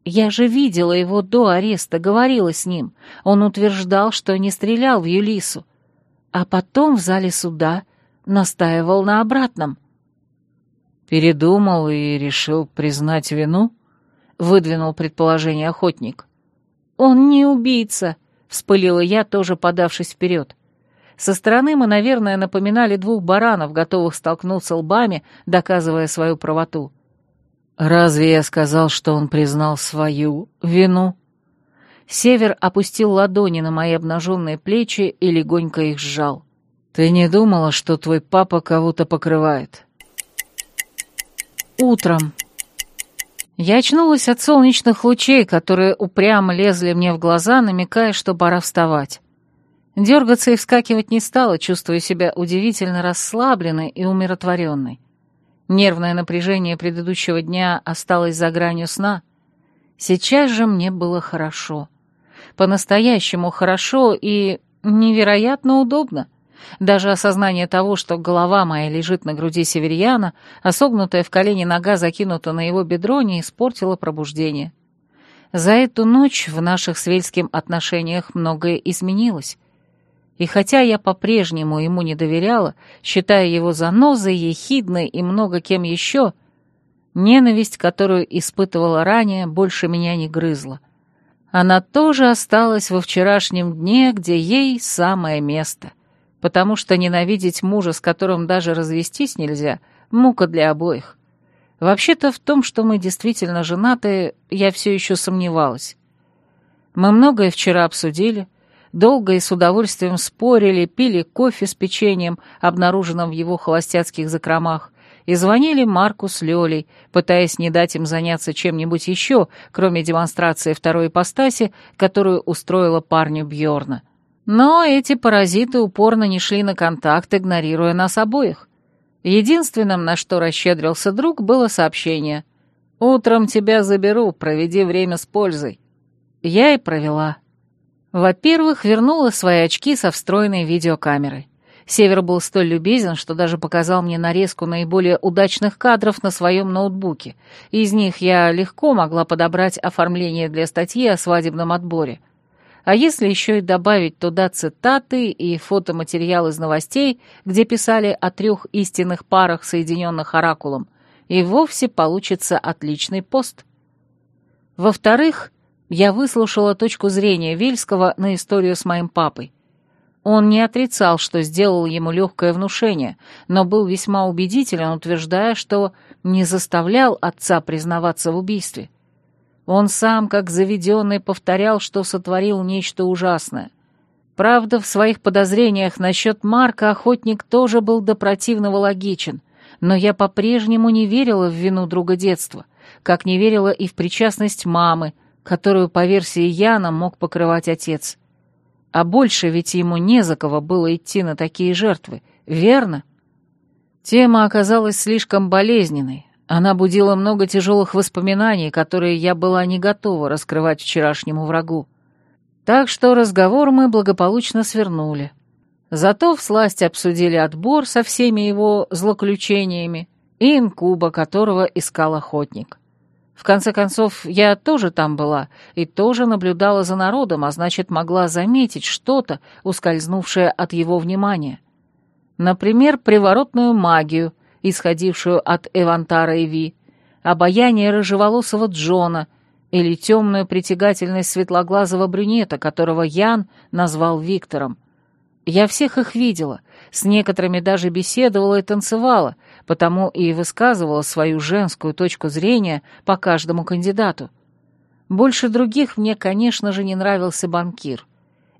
Я же видела его до ареста, говорила с ним. Он утверждал, что не стрелял в Юлису. А потом в зале суда настаивал на обратном.
«Передумал и решил признать вину?» — выдвинул предположение охотник.
«Он не убийца», вспылила я, тоже подавшись вперед. Со стороны мы, наверное, напоминали двух баранов, готовых столкнуться лбами, доказывая свою правоту.
«Разве я сказал, что он признал свою вину?»
Север опустил ладони на мои обнаженные плечи и легонько их сжал.
«Ты не думала, что твой папа кого-то покрывает?»
«Утром», я очнулась от солнечных лучей, которые упрямо лезли мне в глаза, намекая, что пора вставать. Дергаться и вскакивать не стала, чувствуя себя удивительно расслабленной и умиротворенной. Нервное напряжение предыдущего дня осталось за гранью сна. Сейчас же мне было хорошо. По-настоящему хорошо и
невероятно удобно. Даже осознание того, что голова моя лежит на груди северьяна, а согнутая в колени нога закинута на его бедро, не испортило пробуждение. За эту ночь в наших с отношениях многое изменилось. И хотя я по-прежнему ему не доверяла, считая его занозой, ехидной и много кем еще, ненависть, которую испытывала ранее, больше меня не грызла. Она тоже осталась во вчерашнем дне, где ей самое место — потому что ненавидеть мужа, с которым даже развестись нельзя, мука для обоих. Вообще-то в том, что мы действительно женаты, я все еще сомневалась. Мы многое вчера обсудили, долго и с удовольствием спорили, пили кофе с печеньем, обнаруженным в его холостяцких закромах, и звонили Марку с Лёлей, пытаясь не дать им заняться чем-нибудь еще, кроме демонстрации второй ипостаси, которую устроила парню Бьорна. Но эти паразиты упорно не шли на контакт, игнорируя нас обоих. Единственным, на что расщедрился друг, было сообщение. «Утром тебя заберу, проведи время с пользой». Я и провела. Во-первых, вернула свои очки со встроенной видеокамерой. Север был столь любезен, что даже показал мне нарезку наиболее удачных кадров на своем ноутбуке. Из них я легко могла подобрать оформление для статьи о свадебном отборе — а если еще и добавить туда цитаты и фотоматериал из новостей, где писали о трех истинных парах, соединенных оракулом, и вовсе получится отличный пост. Во-вторых, я выслушала точку зрения Вильского на историю с моим папой. Он не отрицал, что сделал ему легкое внушение, но был весьма убедителен, утверждая, что не заставлял отца признаваться в убийстве. Он сам, как заведенный, повторял, что сотворил нечто ужасное. Правда, в своих подозрениях насчет Марка охотник тоже был до противного логичен, но я по-прежнему не верила в вину друга детства, как не верила и в причастность мамы, которую, по версии Яна, мог покрывать отец. А больше ведь ему не за кого было идти на такие жертвы, верно? Тема оказалась слишком болезненной, она будила много тяжелых воспоминаний, которые я была не готова раскрывать вчерашнему врагу. Так что разговор мы благополучно свернули. Зато всласть обсудили отбор со всеми его злоключениями и инкуба, которого искал охотник. В конце концов, я тоже там была и тоже наблюдала за народом, а значит, могла заметить что-то, ускользнувшее от его внимания. Например, приворотную магию — исходившую от Эвантара и Ви, обаяние рыжеволосого Джона или темную притягательность светлоглазого брюнета, которого Ян назвал Виктором. Я всех их видела, с некоторыми даже беседовала и танцевала, потому и высказывала свою женскую точку зрения по каждому кандидату. Больше других мне, конечно же, не нравился банкир.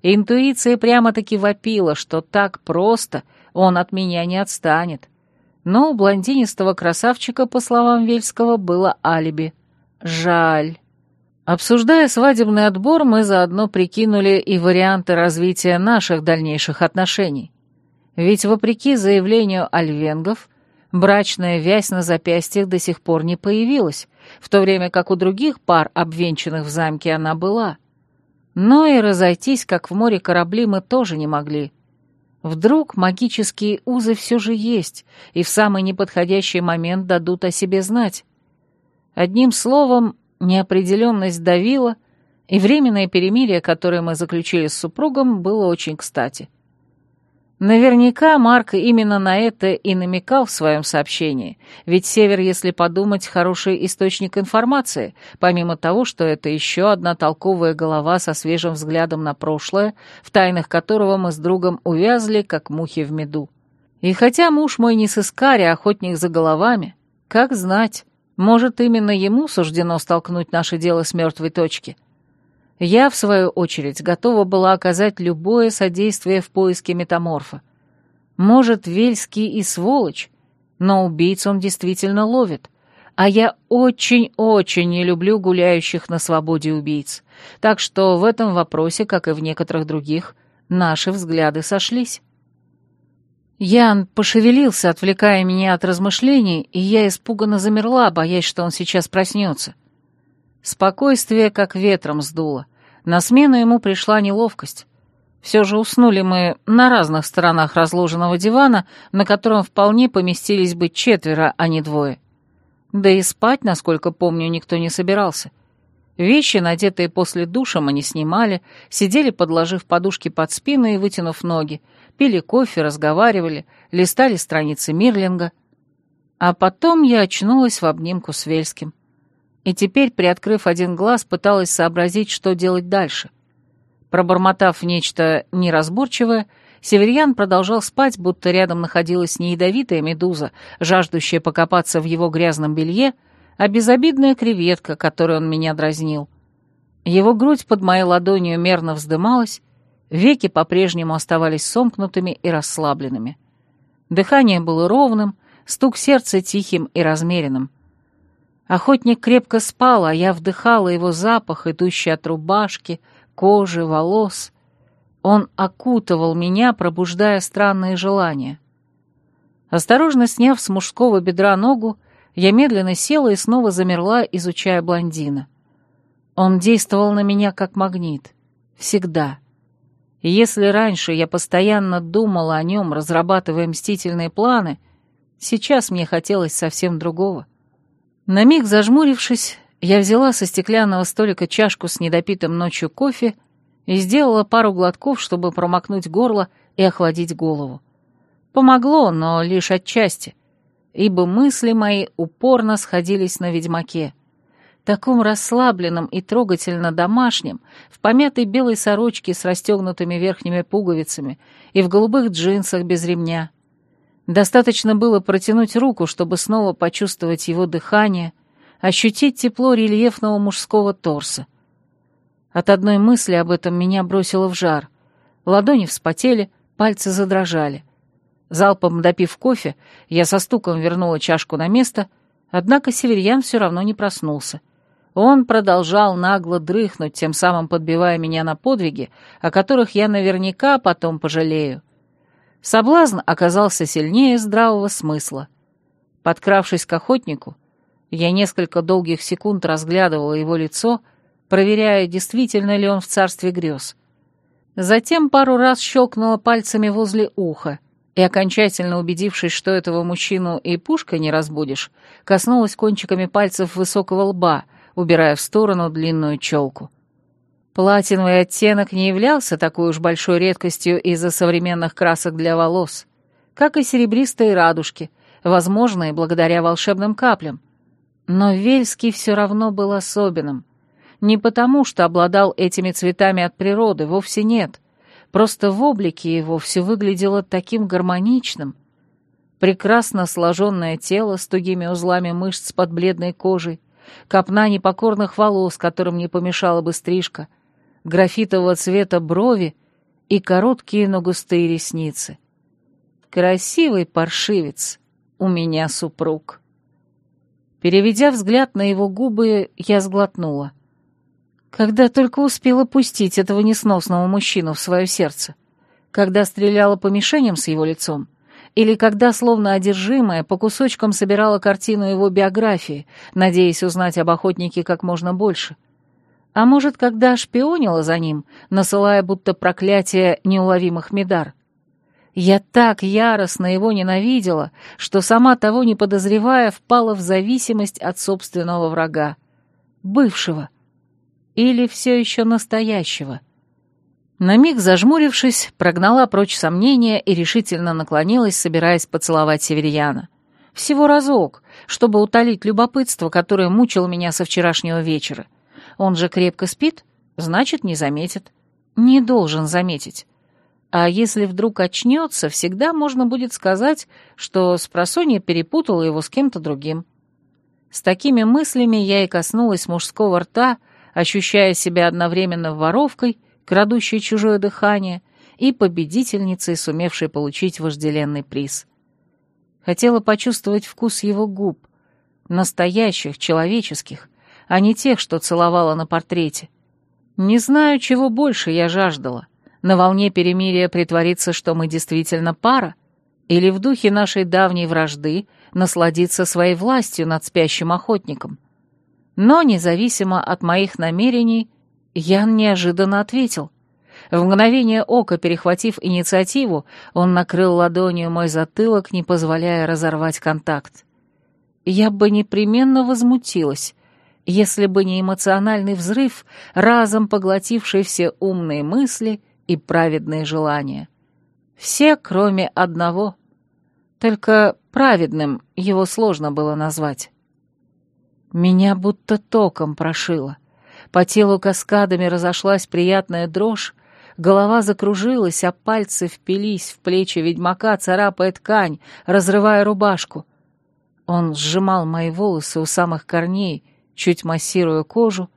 Интуиция прямо-таки вопила, что так просто он от меня не отстанет. Но у блондинистого красавчика, по словам Вельского, было алиби. Жаль. Обсуждая свадебный отбор, мы заодно прикинули и варианты развития наших дальнейших отношений. Ведь, вопреки заявлению альвенгов, брачная вязь на запястьях до сих пор не появилась, в то время как у других пар, обвенчанных в замке, она была. Но и разойтись, как в море корабли, мы тоже не могли. Вдруг магические узы все же есть, и в самый неподходящий момент дадут о себе знать. Одним словом, неопределенность давила, и временное перемирие, которое мы заключили с супругом, было очень кстати. Наверняка Марк именно на это и намекал в своем сообщении, ведь Север, если подумать, хороший источник информации, помимо того, что это еще одна толковая голова со свежим взглядом на прошлое, в тайнах которого мы с другом увязли, как мухи в меду. И хотя муж мой не сыскарь, а охотник за головами, как знать, может, именно ему суждено столкнуть наше дело с мертвой точки — я, в свою очередь, готова была оказать любое содействие в поиске метаморфа. Может, Вельский и сволочь, но убийц он действительно ловит. А я очень-очень не люблю гуляющих на свободе убийц. Так что в этом вопросе, как и в некоторых других, наши взгляды сошлись. Ян пошевелился, отвлекая меня от размышлений, и я испуганно замерла, боясь, что он сейчас проснется. Спокойствие как ветром сдуло. На смену ему пришла неловкость. Все же уснули мы на разных сторонах разложенного дивана, на котором вполне поместились бы четверо, а не двое. Да и спать, насколько помню, никто не собирался. Вещи, надетые после душа, мы не снимали, сидели, подложив подушки под спину и вытянув ноги, пили кофе, разговаривали, листали страницы Мирлинга. А потом я очнулась в обнимку с Вельским. И теперь, приоткрыв один глаз, пыталась сообразить, что делать дальше. Пробормотав нечто неразборчивое, Северьян продолжал спать, будто рядом находилась не ядовитая медуза, жаждущая покопаться в его грязном белье, а безобидная креветка, которой он меня дразнил. Его грудь под моей ладонью мерно вздымалась, веки по-прежнему оставались сомкнутыми и расслабленными. Дыхание было ровным, стук сердца тихим и размеренным. Охотник крепко спал, а я вдыхала его запах, идущий от рубашки, кожи, волос. Он окутывал меня, пробуждая странные желания. Осторожно сняв с мужского бедра ногу, я медленно села и снова замерла, изучая блондина. Он действовал на меня как магнит. Всегда. И если раньше я постоянно думала о нем, разрабатывая мстительные планы, сейчас мне хотелось совсем другого. На миг зажмурившись, я взяла со стеклянного столика чашку с недопитым ночью кофе и сделала пару глотков, чтобы промокнуть горло и охладить голову. Помогло, но лишь отчасти, ибо мысли мои упорно сходились на ведьмаке. Таком расслабленном и трогательно домашнем, в помятой белой сорочке с расстегнутыми верхними пуговицами и в голубых джинсах без ремня. Достаточно было протянуть руку, чтобы снова почувствовать его дыхание, ощутить тепло рельефного мужского торса. От одной мысли об этом меня бросило в жар. Ладони вспотели, пальцы задрожали. Залпом допив кофе, я со стуком вернула чашку на место, однако северьян все равно не проснулся. Он продолжал нагло дрыхнуть, тем самым подбивая меня на подвиги, о которых я наверняка потом пожалею. Соблазн оказался сильнее здравого смысла. Подкравшись к охотнику, я несколько долгих секунд разглядывала его лицо — проверяя, действительно ли он в царстве грез. Затем пару раз щелкнула пальцами возле уха и, окончательно убедившись, что этого мужчину и пушкой не разбудишь, коснулась кончиками пальцев высокого лба, убирая в сторону длинную челку. Платиновый оттенок не являлся такой уж большой редкостью из-за современных красок для волос, как и серебристые радужки, возможные благодаря волшебным каплям. Но Вельский все равно был особенным — не потому, что обладал этими цветами от природы, вовсе нет. Просто в облике его все выглядело таким гармоничным. Прекрасно сложенное тело с тугими узлами мышц под бледной кожей, копна непокорных волос, которым не помешала бы стрижка, графитового цвета брови и короткие, но густые ресницы. Красивый паршивец у меня супруг. Переведя взгляд на его губы, я сглотнула — когда только успела пустить этого несносного мужчину в свое сердце? Когда стреляла по мишеням с его лицом? Или когда, словно одержимая, по кусочкам собирала картину его биографии, надеясь узнать об охотнике как можно больше? А может, когда шпионила за ним, насылая будто проклятие неуловимых медар? Я так яростно его ненавидела, что сама того не подозревая впала в зависимость от собственного врага. Бывшего, или все еще настоящего? На миг зажмурившись, прогнала прочь сомнения и решительно наклонилась, собираясь поцеловать Северьяна. Всего разок, чтобы утолить любопытство, которое мучило меня со вчерашнего вечера. Он же крепко спит, значит, не заметит. Не должен заметить. А если вдруг очнется, всегда можно будет сказать, что спросонья перепутала его с кем-то другим. С такими мыслями я и коснулась мужского рта, ощущая себя одновременно воровкой, крадущей чужое дыхание, и победительницей, сумевшей получить вожделенный приз. Хотела почувствовать вкус его губ, настоящих, человеческих, а не тех, что целовала на портрете. Не знаю, чего больше я жаждала. На волне перемирия притвориться, что мы действительно пара, или в духе нашей давней вражды насладиться своей властью над спящим охотником. Но, независимо от моих намерений, Ян неожиданно ответил. В мгновение ока, перехватив инициативу, он накрыл ладонью мой затылок, не позволяя разорвать контакт. Я бы непременно возмутилась, если бы не эмоциональный взрыв, разом поглотивший все умные мысли и праведные желания. Все, кроме одного. Только праведным его сложно было назвать. Меня будто током прошило. По телу каскадами разошлась приятная дрожь, голова закружилась, а пальцы впились в плечи ведьмака, царапая ткань, разрывая рубашку. Он сжимал мои волосы у самых корней, чуть массируя кожу,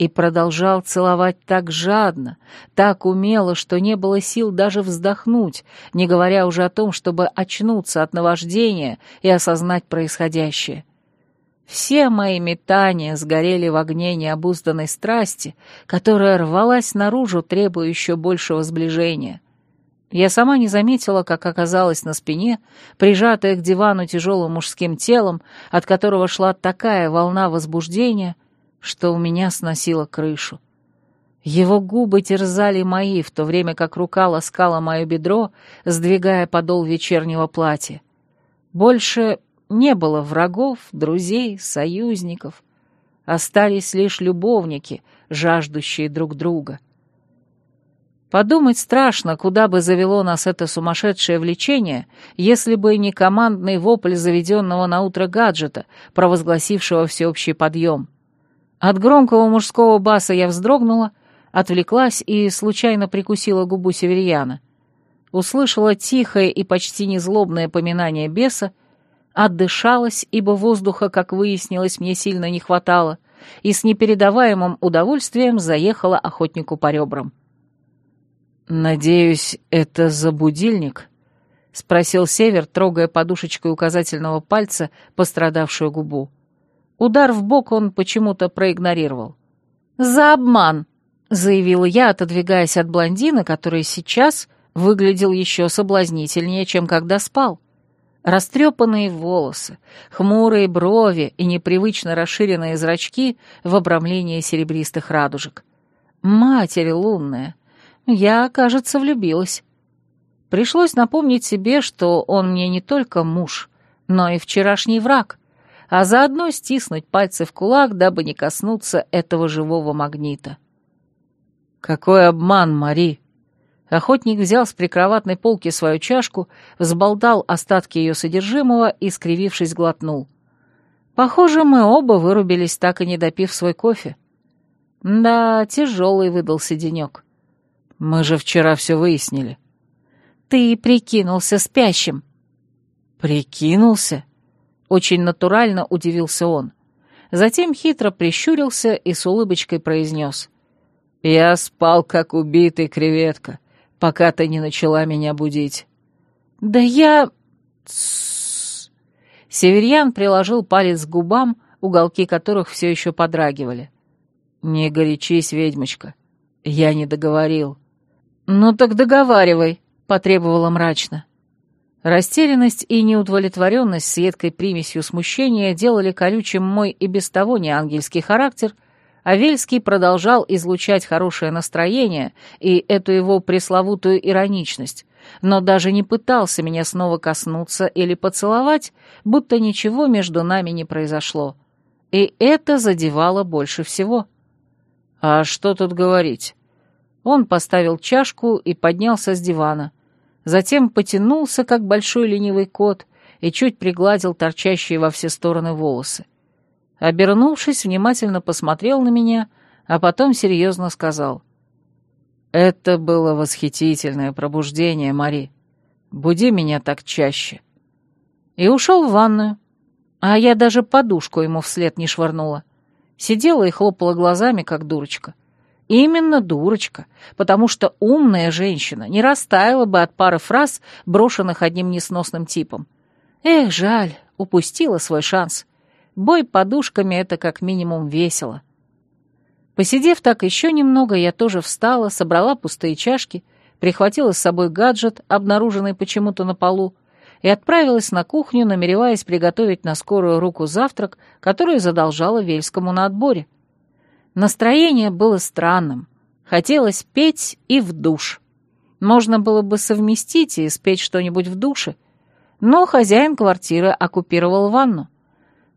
и продолжал целовать так жадно, так умело, что не было сил даже вздохнуть, не говоря уже о том, чтобы очнуться от наваждения и осознать происходящее. Все мои метания сгорели в огне необузданной страсти, которая рвалась наружу, требуя еще большего сближения. Я сама не заметила, как оказалась на спине, прижатая к дивану тяжелым мужским телом, от которого шла такая волна возбуждения, что у меня сносило крышу. Его губы терзали мои, в то время как рука ласкала мое бедро, сдвигая подол вечернего платья. Больше не было врагов, друзей, союзников. Остались лишь любовники, жаждущие друг друга. Подумать страшно, куда бы завело нас это сумасшедшее влечение, если бы не командный вопль заведенного на утро гаджета, провозгласившего всеобщий подъем. От громкого мужского баса я вздрогнула, отвлеклась и случайно прикусила губу северьяна. Услышала тихое и почти незлобное поминание беса отдышалась, ибо воздуха, как выяснилось, мне сильно не хватало, и с непередаваемым удовольствием заехала охотнику по ребрам. «Надеюсь, это за будильник?» — спросил Север, трогая подушечкой указательного пальца пострадавшую губу. Удар в бок он почему-то проигнорировал. «За обман!» — заявила я, отодвигаясь от блондина, который сейчас выглядел еще соблазнительнее, чем когда спал. Растрепанные волосы, хмурые брови и непривычно расширенные зрачки в обрамлении серебристых радужек. Матерь лунная! Я, кажется, влюбилась. Пришлось напомнить себе, что он мне не только муж, но и вчерашний враг, а заодно стиснуть пальцы в кулак, дабы не коснуться этого живого магнита. «Какой обман, Мари!» Охотник взял с прикроватной полки свою чашку, взболтал остатки ее содержимого и, скривившись, глотнул. Похоже, мы оба вырубились, так и не допив свой кофе. Да, тяжелый выдался денек. Мы же вчера все выяснили. Ты прикинулся спящим. Прикинулся? Очень натурально удивился он. Затем хитро прищурился и с улыбочкой произнес. «Я спал, как убитый креветка пока ты не начала меня будить». «Да я...» Тссс. Северьян приложил палец к губам, уголки которых все еще подрагивали. «Не горячись, ведьмочка. Я не договорил». «Ну так договаривай», — потребовала мрачно. Растерянность и неудовлетворенность с едкой примесью смущения делали колючим мой и без того неангельский характер — а Вельский продолжал излучать хорошее настроение и эту его пресловутую ироничность, но даже не пытался меня снова коснуться или поцеловать, будто ничего между нами не произошло. И это задевало больше всего. «А что тут говорить?» Он поставил чашку и поднялся с дивана. Затем потянулся, как большой ленивый кот, и чуть пригладил торчащие во все стороны волосы. Обернувшись, внимательно посмотрел на меня, а потом серьезно сказал. «Это было восхитительное пробуждение, Мари. Буди меня так чаще». И ушел в ванную. А я даже подушку ему вслед не швырнула. Сидела и хлопала глазами, как дурочка. Именно дурочка, потому что умная женщина не растаяла бы от пары фраз, брошенных одним несносным типом. Эх, жаль, упустила свой шанс. Бой подушками — это как минимум весело. Посидев так еще немного, я тоже встала, собрала пустые чашки, прихватила с собой гаджет, обнаруженный почему-то на полу, и отправилась на кухню, намереваясь приготовить на скорую руку завтрак, который задолжала Вельскому на отборе. Настроение было странным. Хотелось петь и в душ. Можно было бы совместить и спеть что-нибудь в душе, но хозяин квартиры оккупировал ванну.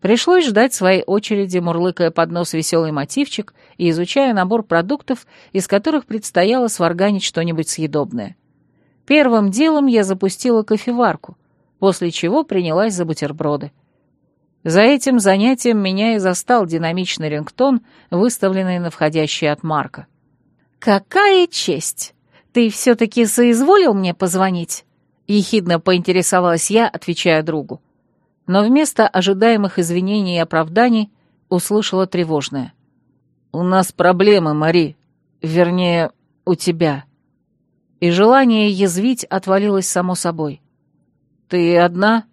Пришлось ждать своей очереди, мурлыкая под нос веселый мотивчик и изучая набор продуктов, из которых предстояло сварганить что-нибудь съедобное. Первым делом я запустила кофеварку, после чего принялась за бутерброды. За этим занятием меня и застал динамичный рингтон, выставленный на входящий от Марка. «Какая честь! Ты все-таки соизволил мне позвонить?» — ехидно поинтересовалась я, отвечая другу но вместо ожидаемых извинений и оправданий услышала тревожное. «У нас проблемы, Мари. Вернее, у тебя». И желание язвить отвалилось само собой. «Ты одна?»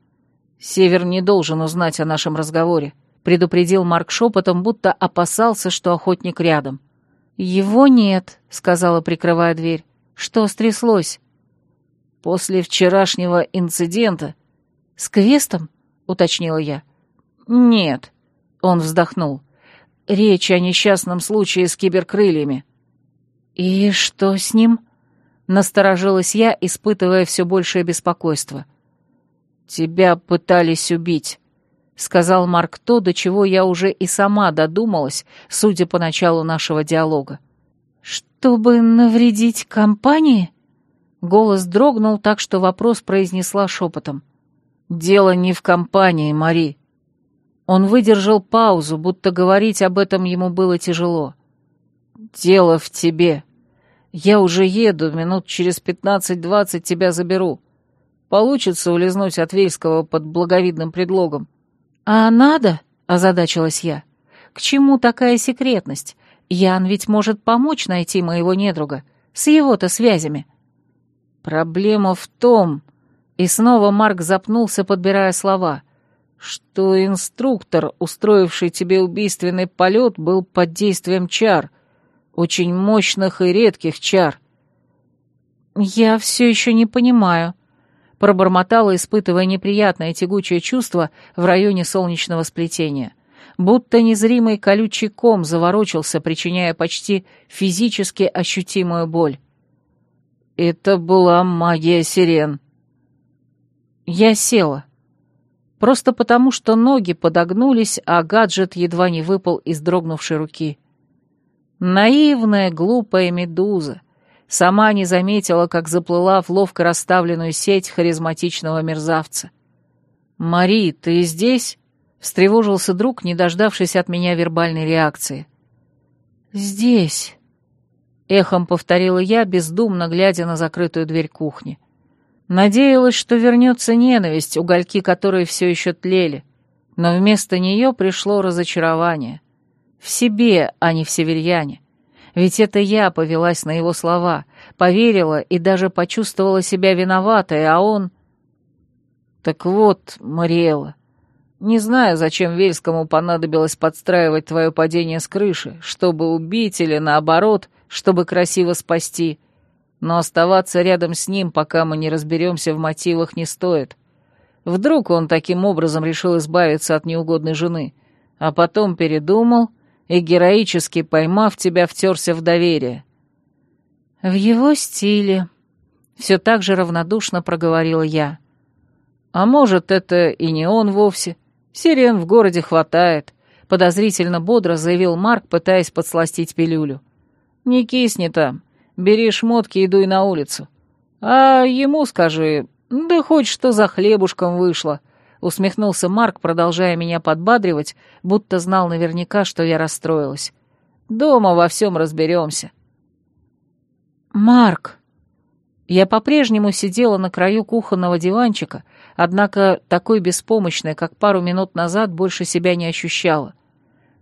«Север не должен узнать о нашем разговоре», — предупредил Марк шепотом, будто опасался, что охотник рядом. «Его нет», — сказала, прикрывая дверь. «Что стряслось?» «После вчерашнего инцидента...» «С квестом?» уточнила я. «Нет», — он вздохнул. «Речь о несчастном случае с киберкрыльями». «И что с ним?» — насторожилась я, испытывая все большее беспокойство. «Тебя пытались убить», — сказал Марк то, до чего я уже и сама додумалась, судя по началу нашего диалога. «Чтобы навредить компании?» Голос дрогнул так, что вопрос произнесла шепотом. «Дело не в компании, Мари». Он выдержал паузу, будто говорить об этом ему было тяжело. «Дело в тебе. Я уже еду, минут через пятнадцать-двадцать тебя заберу. Получится улизнуть от Вельского под благовидным предлогом». «А надо?» — озадачилась я. «К чему такая секретность? Ян ведь может помочь найти моего недруга, с его-то связями». «Проблема в том...» И снова Марк запнулся, подбирая слова. «Что инструктор, устроивший тебе убийственный полет, был под действием чар, очень мощных и редких чар». «Я все еще не понимаю», — пробормотала, испытывая неприятное тягучее чувство в районе солнечного сплетения. Будто незримый колючий ком заворочился, причиняя почти физически ощутимую боль. «Это была магия сирен», я села. Просто потому, что ноги подогнулись, а гаджет едва не выпал из дрогнувшей руки. Наивная, глупая медуза. Сама не заметила, как заплыла в ловко расставленную сеть харизматичного мерзавца. «Мари, ты здесь?» — встревожился друг, не дождавшись от меня вербальной реакции. «Здесь», — эхом повторила я, бездумно глядя на закрытую дверь кухни. — Надеялась, что вернется ненависть, угольки которой все еще тлели, но вместо нее пришло разочарование. В себе, а не в северяне. Ведь это я повелась на его слова, поверила и даже почувствовала себя виноватой, а он... Так вот, Мариэла, не знаю, зачем Вельскому понадобилось подстраивать твое падение с крыши, чтобы убить или, наоборот, чтобы красиво спасти — но оставаться рядом с ним, пока мы не разберемся в мотивах, не стоит. Вдруг он таким образом решил избавиться от неугодной жены, а потом передумал и, героически поймав тебя, втерся в доверие. «В его стиле», — все так же равнодушно проговорила я. «А может, это и не он вовсе. Сирен в городе хватает», — подозрительно бодро заявил Марк, пытаясь подсластить пилюлю. «Не кисни там. Бери шмотки и дуй на улицу. А ему скажи, да хоть что за хлебушком вышло», — усмехнулся Марк, продолжая меня подбадривать, будто знал наверняка, что я расстроилась. «Дома во всем разберемся». «Марк!» Я по-прежнему сидела на краю кухонного диванчика, однако такой беспомощной, как пару минут назад, больше себя не ощущала.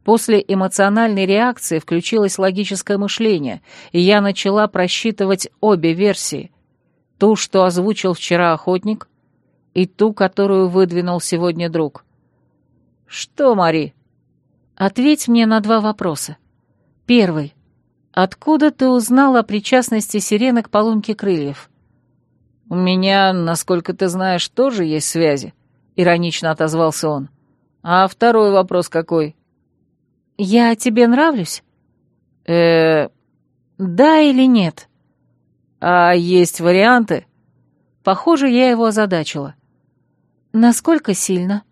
После эмоциональной реакции включилось логическое мышление, и я начала просчитывать обе версии. Ту, что озвучил вчера охотник, и ту, которую выдвинул сегодня друг. «Что, Мари?» «Ответь мне на два вопроса. Первый. Откуда ты узнал о причастности сирены к поломке крыльев?» «У меня, насколько ты знаешь, тоже есть связи», — иронично отозвался он. «А второй вопрос какой?» «Я тебе нравлюсь?» э
Да или нет?
А есть варианты?
Похоже, я его озадачила. Насколько сильно?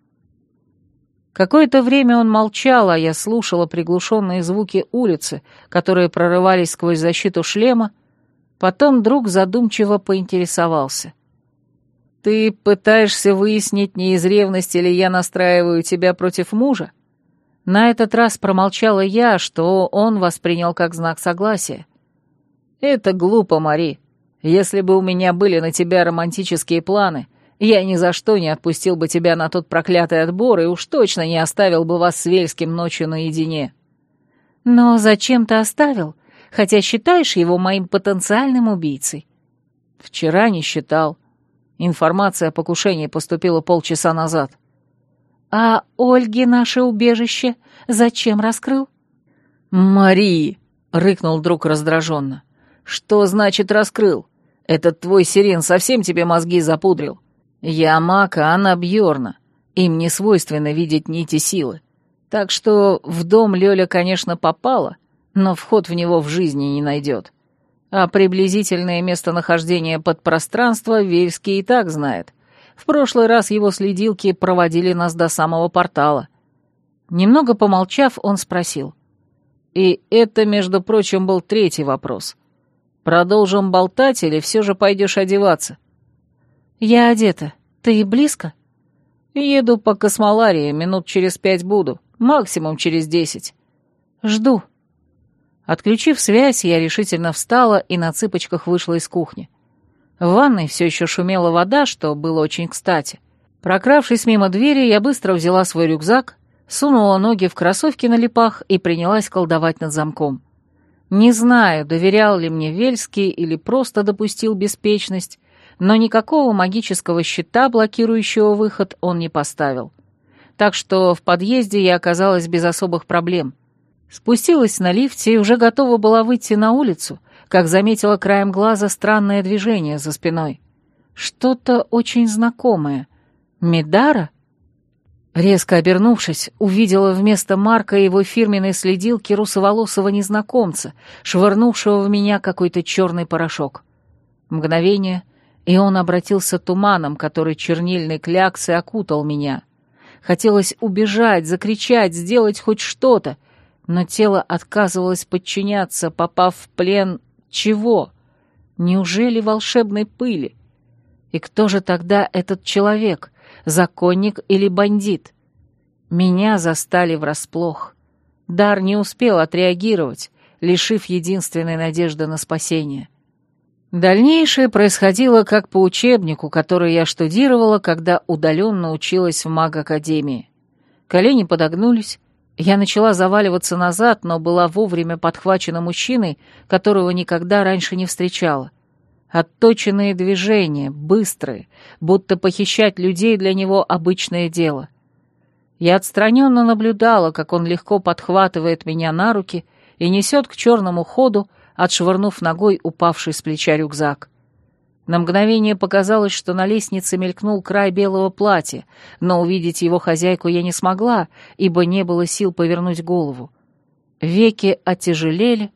Какое-то время он молчал, а я слушала приглушенные звуки улицы, которые прорывались сквозь защиту шлема, потом друг задумчиво поинтересовался. «Ты пытаешься выяснить, не из ревности ли я настраиваю тебя против мужа?» На этот раз промолчала я, что он воспринял как знак согласия. «Это глупо, Мари. Если бы у меня были на тебя романтические планы, я ни за что не отпустил бы тебя на тот проклятый отбор и уж точно не оставил бы вас с Вельским ночью наедине».
«Но зачем ты оставил, хотя считаешь его моим потенциальным убийцей?»
«Вчера не считал. Информация о покушении поступила полчаса назад».
«А Ольге наше убежище зачем раскрыл?»
«Мари!» — рыкнул друг раздраженно. «Что значит раскрыл? Этот твой сирен совсем тебе мозги запудрил. Я Мака, она Бьорна. Им не свойственно видеть нити силы. Так что в дом Лёля, конечно, попала, но вход в него в жизни не найдет. А приблизительное местонахождение подпространства Вельский и так знает. В прошлый раз его следилки проводили нас до самого портала. Немного помолчав, он спросил. И это, между прочим, был третий вопрос. Продолжим болтать или все же пойдешь одеваться?
«Я одета. Ты близко?»
«Еду по космоларии, минут через пять буду, максимум через десять».
«Жду».
Отключив связь, я решительно встала и на цыпочках вышла из кухни. В ванной все еще шумела вода, что было очень кстати. Прокравшись мимо двери, я быстро взяла свой рюкзак, сунула ноги в кроссовки на липах и принялась колдовать над замком. Не знаю, доверял ли мне Вельский или просто допустил беспечность, но никакого магического щита, блокирующего выход, он не поставил. Так что в подъезде я оказалась без особых проблем. Спустилась на лифте и уже готова была выйти на улицу, как заметила краем глаза странное движение за спиной. Что-то очень знакомое. Медара? Резко обернувшись, увидела вместо Марка его фирменной следилки русоволосого незнакомца, швырнувшего в меня какой-то черный порошок. Мгновение — и он обратился туманом, который чернильной кляксой окутал меня. Хотелось убежать, закричать, сделать хоть что-то, но тело отказывалось подчиняться, попав в плен чего? Неужели волшебной пыли? И кто же тогда этот человек, законник или бандит? Меня застали врасплох. Дар не успел отреагировать, лишив единственной надежды на спасение — Дальнейшее происходило как по учебнику, который я штудировала, когда удаленно училась в маг-академии. Колени подогнулись, я начала заваливаться назад, но была вовремя подхвачена мужчиной, которого никогда раньше не встречала. Отточенные движения, быстрые, будто похищать людей для него обычное дело. Я отстраненно наблюдала, как он легко подхватывает меня на руки и несет к черному ходу, отшвырнув ногой упавший с плеча рюкзак. На мгновение показалось, что на лестнице мелькнул край белого платья, но увидеть его хозяйку я не смогла, ибо не было сил повернуть голову. Веки отяжелели,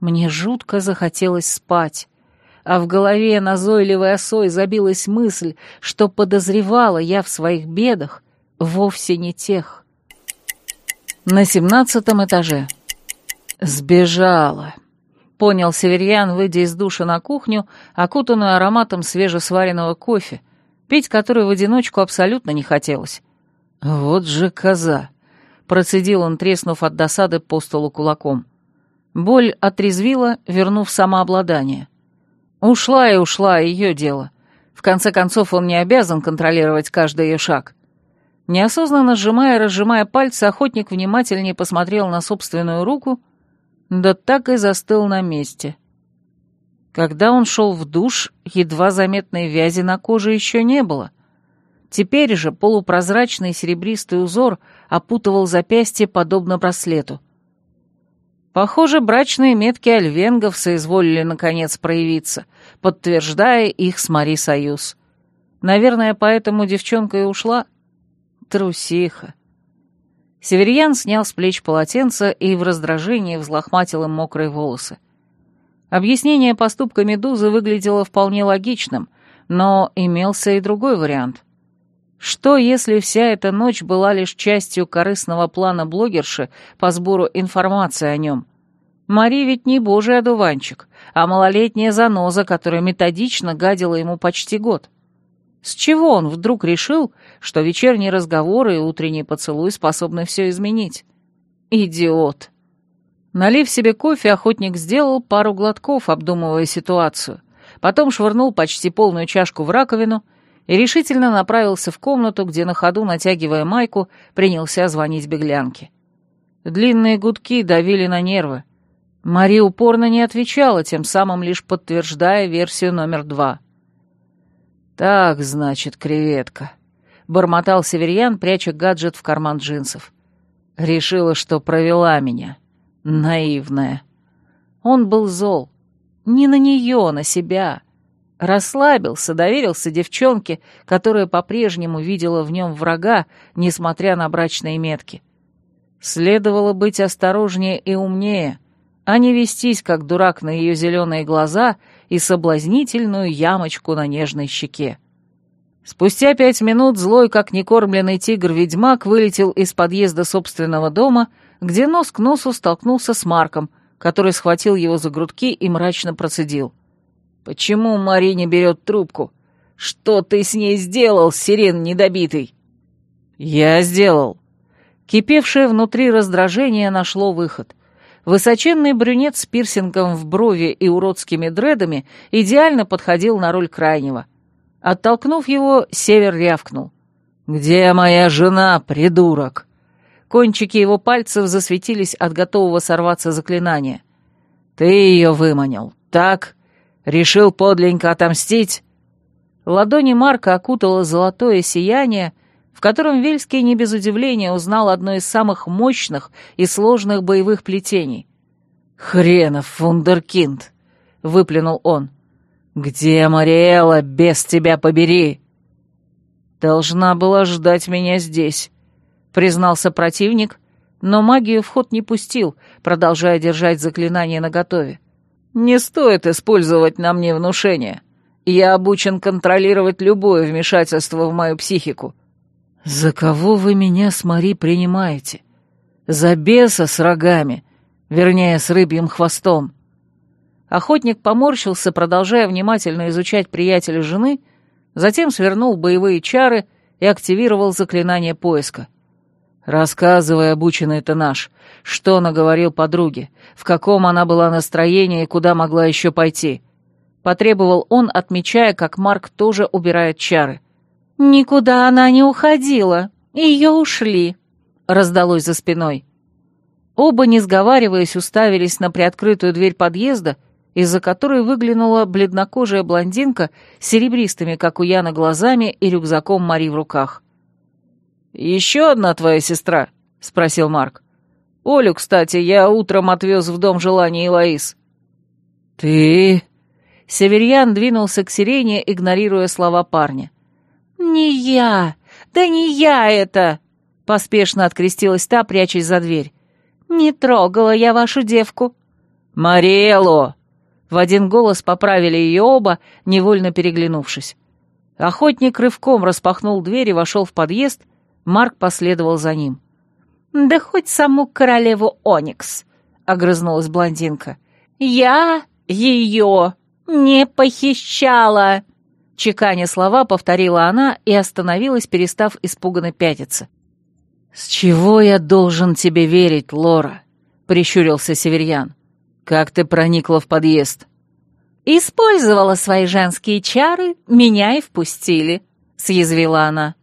мне жутко захотелось спать, а в голове назойливой осой забилась мысль, что подозревала я в своих бедах вовсе не тех. На семнадцатом этаже. Сбежала понял Северьян, выйдя из душа на кухню, окутанную ароматом свежесваренного кофе, пить который в одиночку абсолютно не хотелось. «Вот же коза!» — процедил он, треснув от досады по столу кулаком. Боль отрезвила, вернув самообладание. Ушла и ушла, ее дело. В конце концов, он не обязан контролировать каждый ее шаг. Неосознанно сжимая и разжимая пальцы, охотник внимательнее посмотрел на собственную руку да так и застыл на месте. Когда он шел в душ, едва заметной вязи на коже еще не было. Теперь же полупрозрачный серебристый узор опутывал запястье подобно браслету. Похоже, брачные метки альвенгов соизволили наконец проявиться, подтверждая их с Мари союз. Наверное, поэтому девчонка и ушла. Трусиха. Северьян снял с плеч полотенце и в раздражении взлохматил им мокрые волосы. Объяснение поступка Медузы выглядело вполне логичным, но имелся и другой вариант. Что, если вся эта ночь была лишь частью корыстного плана блогерши по сбору информации о нем? Мари ведь не божий одуванчик, а малолетняя заноза, которая методично гадила ему почти год. С чего он вдруг решил, что вечерние разговоры и утренний поцелуй способны все изменить? Идиот! Налив себе кофе, охотник сделал пару глотков, обдумывая ситуацию. Потом швырнул почти полную чашку в раковину и решительно направился в комнату, где на ходу, натягивая майку, принялся звонить беглянке. Длинные гудки давили на нервы. Мари упорно не отвечала, тем самым лишь подтверждая версию номер два. «Так, значит, креветка», — бормотал Северьян, пряча гаджет в карман джинсов. «Решила, что провела меня». Наивная. Он был зол. Не на нее, на себя. Расслабился, доверился девчонке, которая по-прежнему видела в нем врага, несмотря на брачные метки. Следовало быть осторожнее и умнее, а не вестись, как дурак на ее зеленые глаза и соблазнительную ямочку на нежной щеке. Спустя пять минут злой, как некормленный тигр-ведьмак, вылетел из подъезда собственного дома — где нос к носу столкнулся с Марком, который схватил его за грудки и мрачно процедил. «Почему Мари не берет трубку? Что ты с ней сделал, сирен недобитый?» «Я сделал». Кипевшее внутри раздражение нашло выход. Высоченный брюнет с пирсингом в брови и уродскими дредами идеально подходил на роль крайнего. Оттолкнув его, Север рявкнул. «Где моя жена, придурок?» Кончики его пальцев засветились от готового сорваться заклинания. «Ты ее выманил, так? Решил подленько отомстить?» Ладони Марка окутало золотое сияние, в котором Вельский не без удивления узнал одно из самых мощных и сложных боевых плетений. «Хренов вундеркинд!» — выплюнул он. «Где Мариэла, без тебя побери?» «Должна была ждать меня здесь», признался противник, но магию в ход не пустил, продолжая держать заклинание наготове. «Не стоит использовать на мне внушение. Я обучен контролировать любое вмешательство в мою психику». «За кого вы меня с Мари принимаете? За беса с рогами, вернее, с рыбьим хвостом?» Охотник поморщился, продолжая внимательно изучать приятеля жены, затем свернул боевые чары и активировал заклинание поиска. «Рассказывай, обученный ты наш, что наговорил подруге, в каком она была настроении и куда могла еще пойти?» Потребовал он, отмечая, как Марк тоже убирает чары. «Никуда она не уходила, ее ушли», — раздалось за спиной. Оба, не сговариваясь, уставились на приоткрытую дверь подъезда, из-за которой выглянула бледнокожая блондинка с серебристыми, как у Яна, глазами и рюкзаком Мари в руках. «Еще одна твоя сестра?» — спросил Марк. «Олю, кстати, я утром отвез в дом желаний Лоис». «Ты...» Северьян двинулся к сирене, игнорируя слова парня. «Не я! Да не я это!» Поспешно открестилась та, прячась за дверь. «Не трогала я вашу девку». «Мариэло!» В один голос поправили ее оба, невольно переглянувшись. Охотник рывком распахнул дверь и вошел в подъезд, Марк последовал за ним. «Да хоть саму королеву Оникс», — огрызнулась блондинка. «Я ее не похищала!» Чеканя слова, повторила она и остановилась, перестав испуганно пятиться. «С чего я должен тебе верить, Лора?» — прищурился Северьян. «Как ты проникла в подъезд?» «Использовала свои женские чары, меня и впустили», — съязвила она.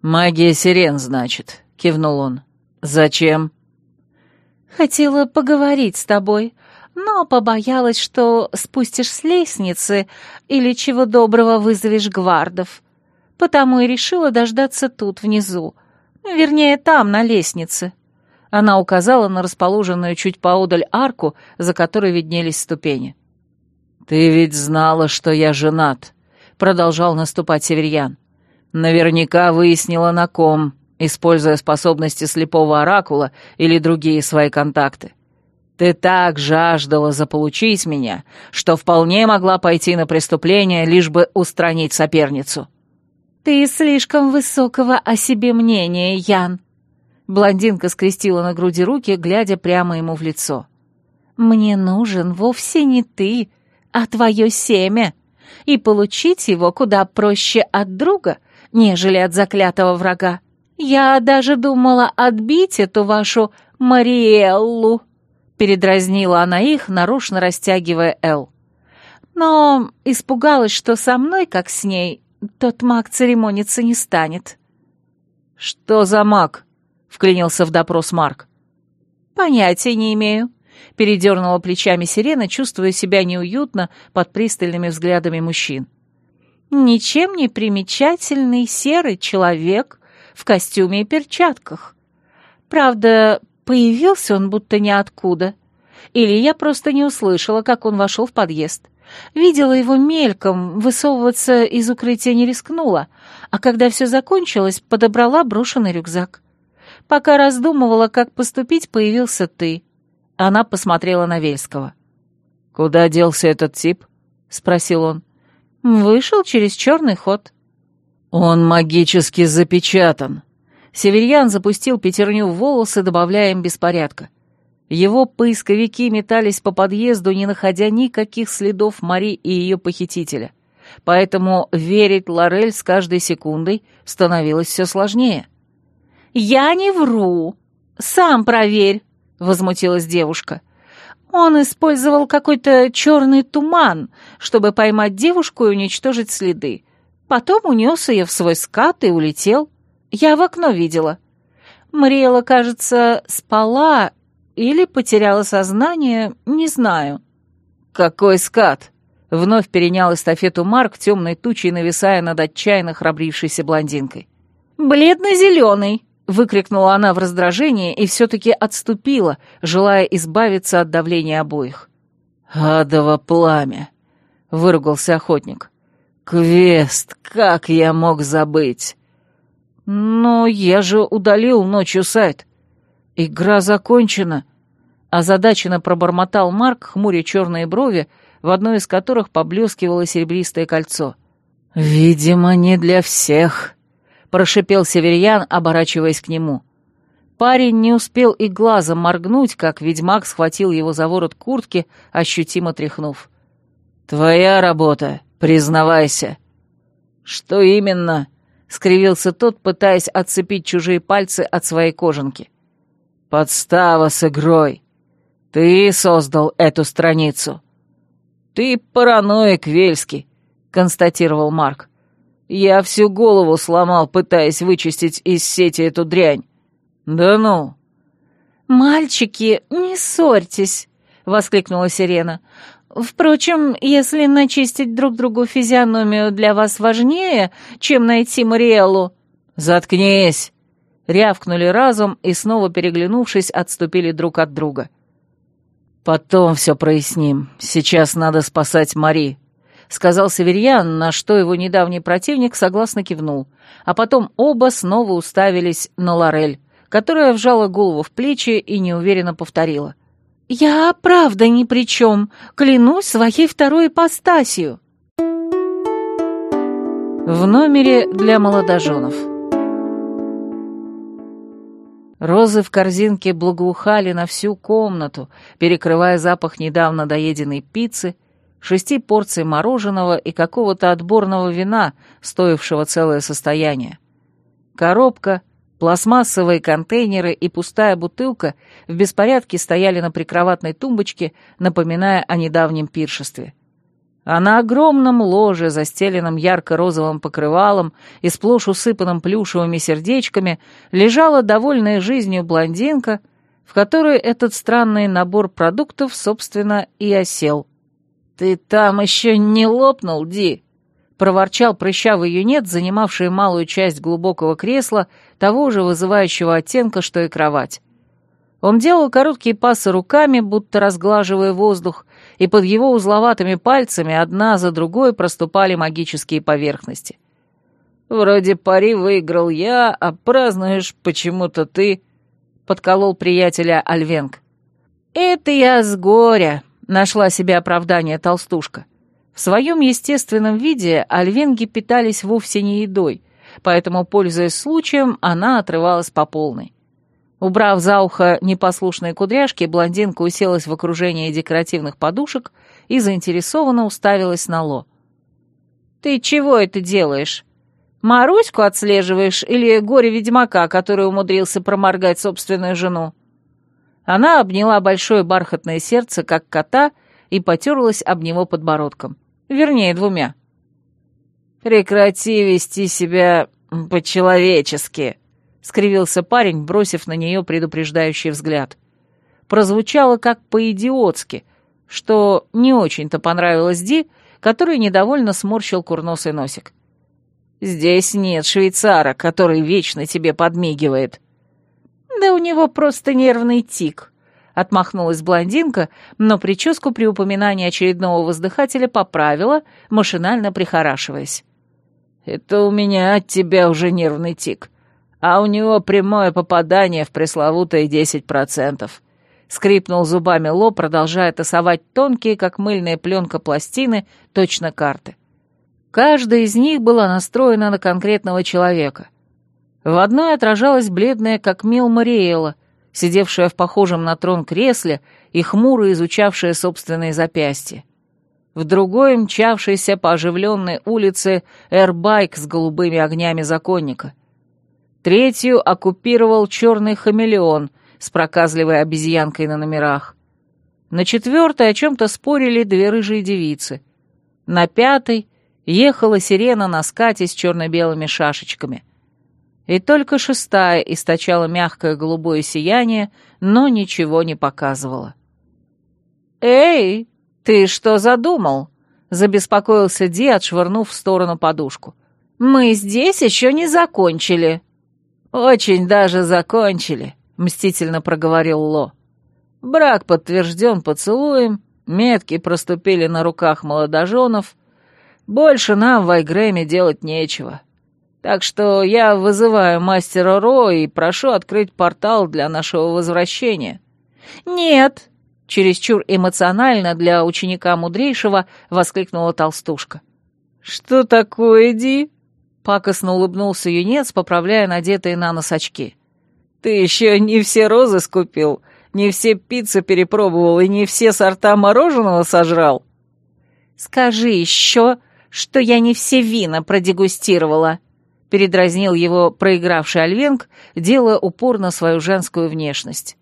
«Магия сирен, значит», — кивнул он. «Зачем?» «Хотела поговорить с тобой, но побоялась, что спустишь с лестницы или чего доброго вызовешь гвардов. Потому и решила дождаться тут, внизу. Вернее, там, на лестнице». Она указала на расположенную чуть поодаль арку, за которой виднелись ступени. «Ты ведь знала, что я женат», — продолжал наступать Северьян. Наверняка выяснила на ком, используя способности слепого оракула или другие свои контакты. Ты так жаждала заполучить меня, что вполне могла пойти на преступление, лишь бы устранить соперницу».
«Ты слишком высокого о себе мнения, Ян». Блондинка скрестила на груди руки, глядя прямо ему в лицо. «Мне нужен вовсе не ты, а твое семя, и получить его куда проще от друга, нежели от заклятого врага. Я даже думала отбить эту вашу Мариэллу», — передразнила она их, нарочно растягивая «Л». «Но испугалась, что со мной, как с ней, тот маг церемониться не станет».
«Что за маг?» — вклинился в допрос Марк.
«Понятия не имею», — передернула плечами сирена, чувствуя себя неуютно под пристальными взглядами мужчин. «Ничем не примечательный серый человек в костюме и перчатках. Правда, появился он будто ниоткуда. Или я просто не услышала, как он вошел в подъезд. Видела его мельком, высовываться из укрытия не рискнула, а когда все закончилось, подобрала брошенный рюкзак. Пока раздумывала, как поступить, появился ты. Она посмотрела на Вельского.
«Куда делся этот тип?» — спросил он.
«Вышел через черный ход».
«Он магически запечатан».
Северьян запустил пятерню в волосы, добавляя им беспорядка. Его поисковики метались по подъезду, не находя никаких следов Мари и ее похитителя. Поэтому верить Лорель с каждой секундой становилось все сложнее. «Я не вру. Сам проверь», — возмутилась девушка. «Он использовал какой-то черный туман, чтобы поймать девушку и уничтожить следы. Потом унес ее в свой скат и улетел. Я в окно видела. Мариэла, кажется, спала или потеряла сознание, не знаю».
«Какой скат?» — вновь перенял эстафету Марк, темной тучей нависая над отчаянно храбрившейся блондинкой.
«Бледно-зеленый», — выкрикнула она в раздражении и все-таки отступила, желая избавиться от давления обоих.
«Адово пламя!» — выругался охотник. «Квест, как я мог забыть?»
«Но я же удалил ночью сайт. Игра закончена», — озадаченно пробормотал Марк, хмуря черные брови, в одной из которых поблескивало серебристое кольцо.
«Видимо, не для всех», прошипел Северьян, оборачиваясь к нему.
Парень не успел и глазом моргнуть, как ведьмак схватил его за ворот куртки, ощутимо тряхнув.
«Твоя работа, признавайся».
«Что именно?» — скривился тот, пытаясь отцепить чужие пальцы от своей кожанки.
«Подстава с игрой. Ты создал эту страницу».
«Ты параноик, Вельский», — констатировал Марк. Я всю голову сломал, пытаясь вычистить из сети эту дрянь. Да ну. «Мальчики, не ссорьтесь», — воскликнула Сирена. «Впрочем, если начистить друг другу физиономию для вас важнее, чем найти Мариэллу...»
«Заткнись!»
— рявкнули разом и, снова переглянувшись, отступили друг от друга.
«Потом все проясним. Сейчас надо спасать Мари», — сказал Северьян, на что его недавний противник согласно кивнул, а потом оба снова уставились на Лорель, которая вжала голову в плечи и неуверенно повторила.
«Я правда ни при чем, клянусь своей второй ипостасью».
В номере для молодоженов Розы в корзинке благоухали на всю комнату, перекрывая запах недавно доеденной пиццы, шести порций мороженого и какого-то отборного вина, стоившего целое состояние. Коробка, пластмассовые контейнеры и пустая бутылка в беспорядке стояли на прикроватной тумбочке, напоминая о недавнем пиршестве. А на огромном ложе, застеленном ярко-розовым покрывалом и сплошь усыпанным плюшевыми сердечками, лежала довольная жизнью блондинка, в которой этот странный набор продуктов, собственно, и осел.
«Ты там еще не лопнул, Ди?» — проворчал прыщавый юнет, занимавший малую часть глубокого кресла, того же вызывающего оттенка, что и кровать. Он делал короткие пасы руками, будто разглаживая воздух, и под его узловатыми пальцами одна за другой проступали магические поверхности. «Вроде пари выиграл я, а празднуешь почему-то ты», — подколол приятеля Альвенг.
«Это я с горя», — нашла себе оправдание толстушка. В своем естественном виде альвенги питались вовсе не едой, поэтому, пользуясь случаем, она отрывалась по полной. Убрав за ухо непослушные кудряшки, блондинка уселась в окружении декоративных подушек и заинтересованно уставилась на Ло. «Ты чего это делаешь? Маруську отслеживаешь или горе-ведьмака, который умудрился проморгать собственную жену?» Она обняла большое бархатное сердце, как кота, и потерлась об него подбородком. Вернее, двумя. «Прекрати вести себя по-человечески», — скривился парень, бросив на нее предупреждающий взгляд. Прозвучало как по-идиотски, что не очень-то понравилось Ди, который недовольно сморщил курносый носик. «Здесь нет швейцара, который вечно тебе подмигивает». «Да у него просто нервный тик», Отмахнулась блондинка, но прическу при упоминании очередного воздыхателя поправила, машинально прихорашиваясь. «Это у меня от тебя уже нервный тик, а у него прямое попадание в пресловутые десять процентов». Скрипнул зубами Ло, продолжая тасовать тонкие, как мыльная пленка пластины, точно карты. Каждая из них была настроена на конкретного человека. В одной отражалась бледная, как мел Мариэла, сидевшая в похожем на трон кресле и хмуро изучавшая собственные запястья. В другой мчавшийся по оживленной улице эрбайк с голубыми огнями законника. Третью оккупировал черный хамелеон с проказливой обезьянкой на номерах. На четвертой о чем-то спорили две рыжие девицы. На пятой ехала сирена на скате с черно-белыми шашечками — и только шестая источала мягкое голубое сияние, но ничего не показывала. «Эй, ты что задумал?» — забеспокоился Ди, отшвырнув в сторону подушку. «Мы здесь еще не закончили». «Очень даже закончили», — мстительно проговорил Ло. «Брак подтвержден поцелуем, метки проступили на руках молодоженов. Больше нам в Айгрэме делать нечего. Так что я вызываю мастера Ро и прошу открыть портал для нашего возвращения». «Нет!» — чересчур эмоционально для ученика мудрейшего воскликнула толстушка. «Что такое, Ди?» — пакостно улыбнулся юнец, поправляя надетые на нос очки. «Ты еще не все розы скупил, не все пиццы перепробовал и не все сорта мороженого сожрал?»
«Скажи еще, что я не все вина продегустировала», передразнил его проигравший Альвенг, делая упор на свою женскую внешность.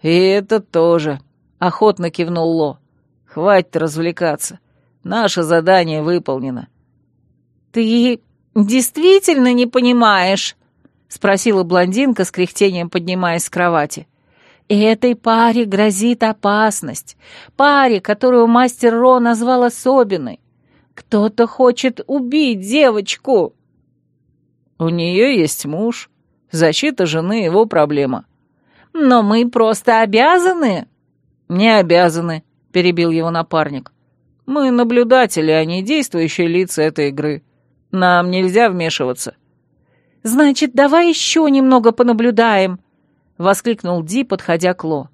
«И это тоже», — охотно кивнул Ло. «Хватит развлекаться. Наше задание выполнено».
«Ты действительно не понимаешь?» — спросила блондинка с кряхтением, поднимаясь с кровати. «Этой паре грозит опасность. Паре, которую мастер Ро назвал особенной. Кто-то хочет убить девочку».
У нее есть муж. Защита жены — его проблема.
Но мы просто обязаны.
Не обязаны, перебил его напарник. Мы наблюдатели, а не действующие лица этой игры. Нам нельзя вмешиваться.
Значит, давай еще немного понаблюдаем, воскликнул Ди, подходя к Ло.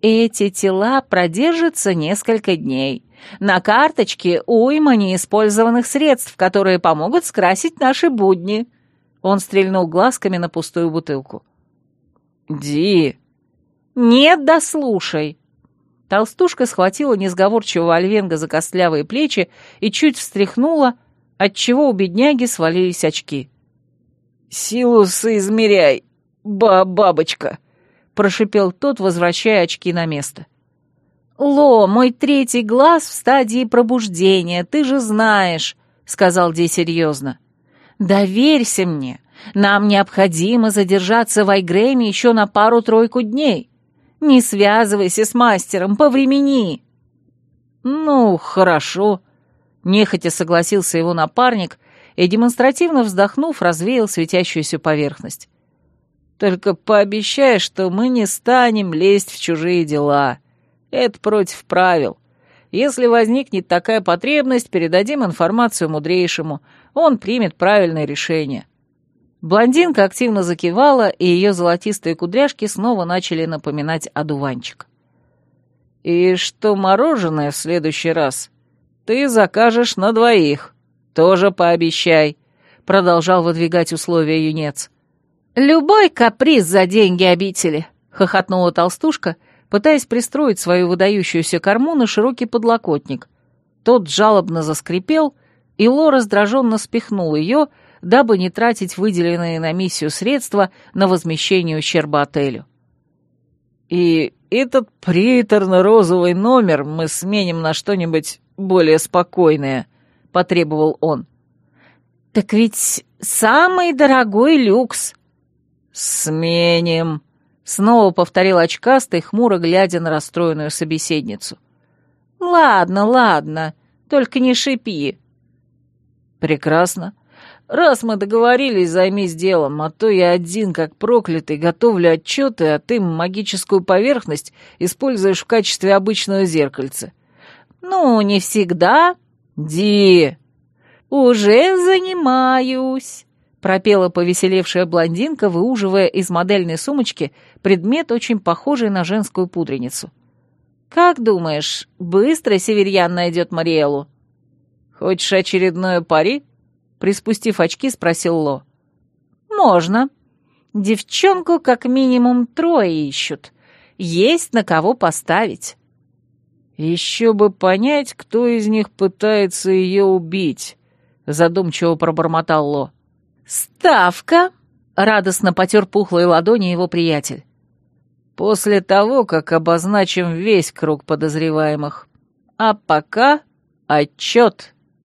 Эти тела продержатся несколько дней. На карточке уйма неиспользованных средств, которые помогут скрасить наши будни. Он стрельнул глазками на пустую бутылку.
«Ди!»
«Нет, да слушай!» Толстушка схватила несговорчивого Альвенга за костлявые плечи и чуть встряхнула, отчего у бедняги свалились очки.
«Силу соизмеряй, ба-бабочка!» — прошипел тот, возвращая очки на место.
«Ло, мой третий глаз в стадии пробуждения, ты же знаешь», — сказал Ди серьезно. Доверься мне. Нам необходимо задержаться в Айгрэме еще на пару-тройку дней. Не связывайся с мастером, повремени».
«Ну, хорошо», — нехотя согласился его напарник и, демонстративно вздохнув, развеял светящуюся поверхность. «Только пообещай, что мы не станем лезть в чужие дела. Это против правил. Если возникнет такая потребность, передадим информацию мудрейшему, он примет правильное решение». Блондинка активно закивала, и ее золотистые кудряшки снова начали напоминать одуванчик. И что мороженое в следующий раз ты закажешь на двоих. Тоже пообещай», — продолжал выдвигать условия юнец.
«Любой каприз за деньги обители», — хохотнула толстушка, пытаясь пристроить свою выдающуюся корму на широкий подлокотник. Тот жалобно заскрипел, и Ло раздраженно спихнул ее, дабы не тратить выделенные на миссию средства на возмещение ущерба отелю.
«И этот приторно-розовый номер мы сменим на что-нибудь более спокойное», — потребовал он.
«Так ведь самый дорогой люкс».
«Сменим», — снова повторил очкастый, хмуро глядя на расстроенную собеседницу.
«Ладно, ладно, только не шипи».
«Прекрасно. Раз мы договорились, займись делом, а то я один, как проклятый, готовлю отчеты, а ты магическую поверхность используешь в качестве обычного зеркальца».
«Ну, не всегда».
«Ди!»
«Уже занимаюсь», — пропела повеселевшая блондинка, выуживая из модельной сумочки предмет, очень похожий на женскую пудреницу. «Как думаешь, быстро Северьян найдет Мариэлу?»
«Хочешь очередное пари?» Приспустив очки, спросил Ло.
«Можно. Девчонку как минимум трое ищут. Есть на кого поставить».
«Еще бы понять, кто из них пытается ее убить», — задумчиво пробормотал Ло.
«Ставка!» — радостно потер пухлые ладони его приятель.
«После того, как обозначим весь круг подозреваемых. А пока отчет».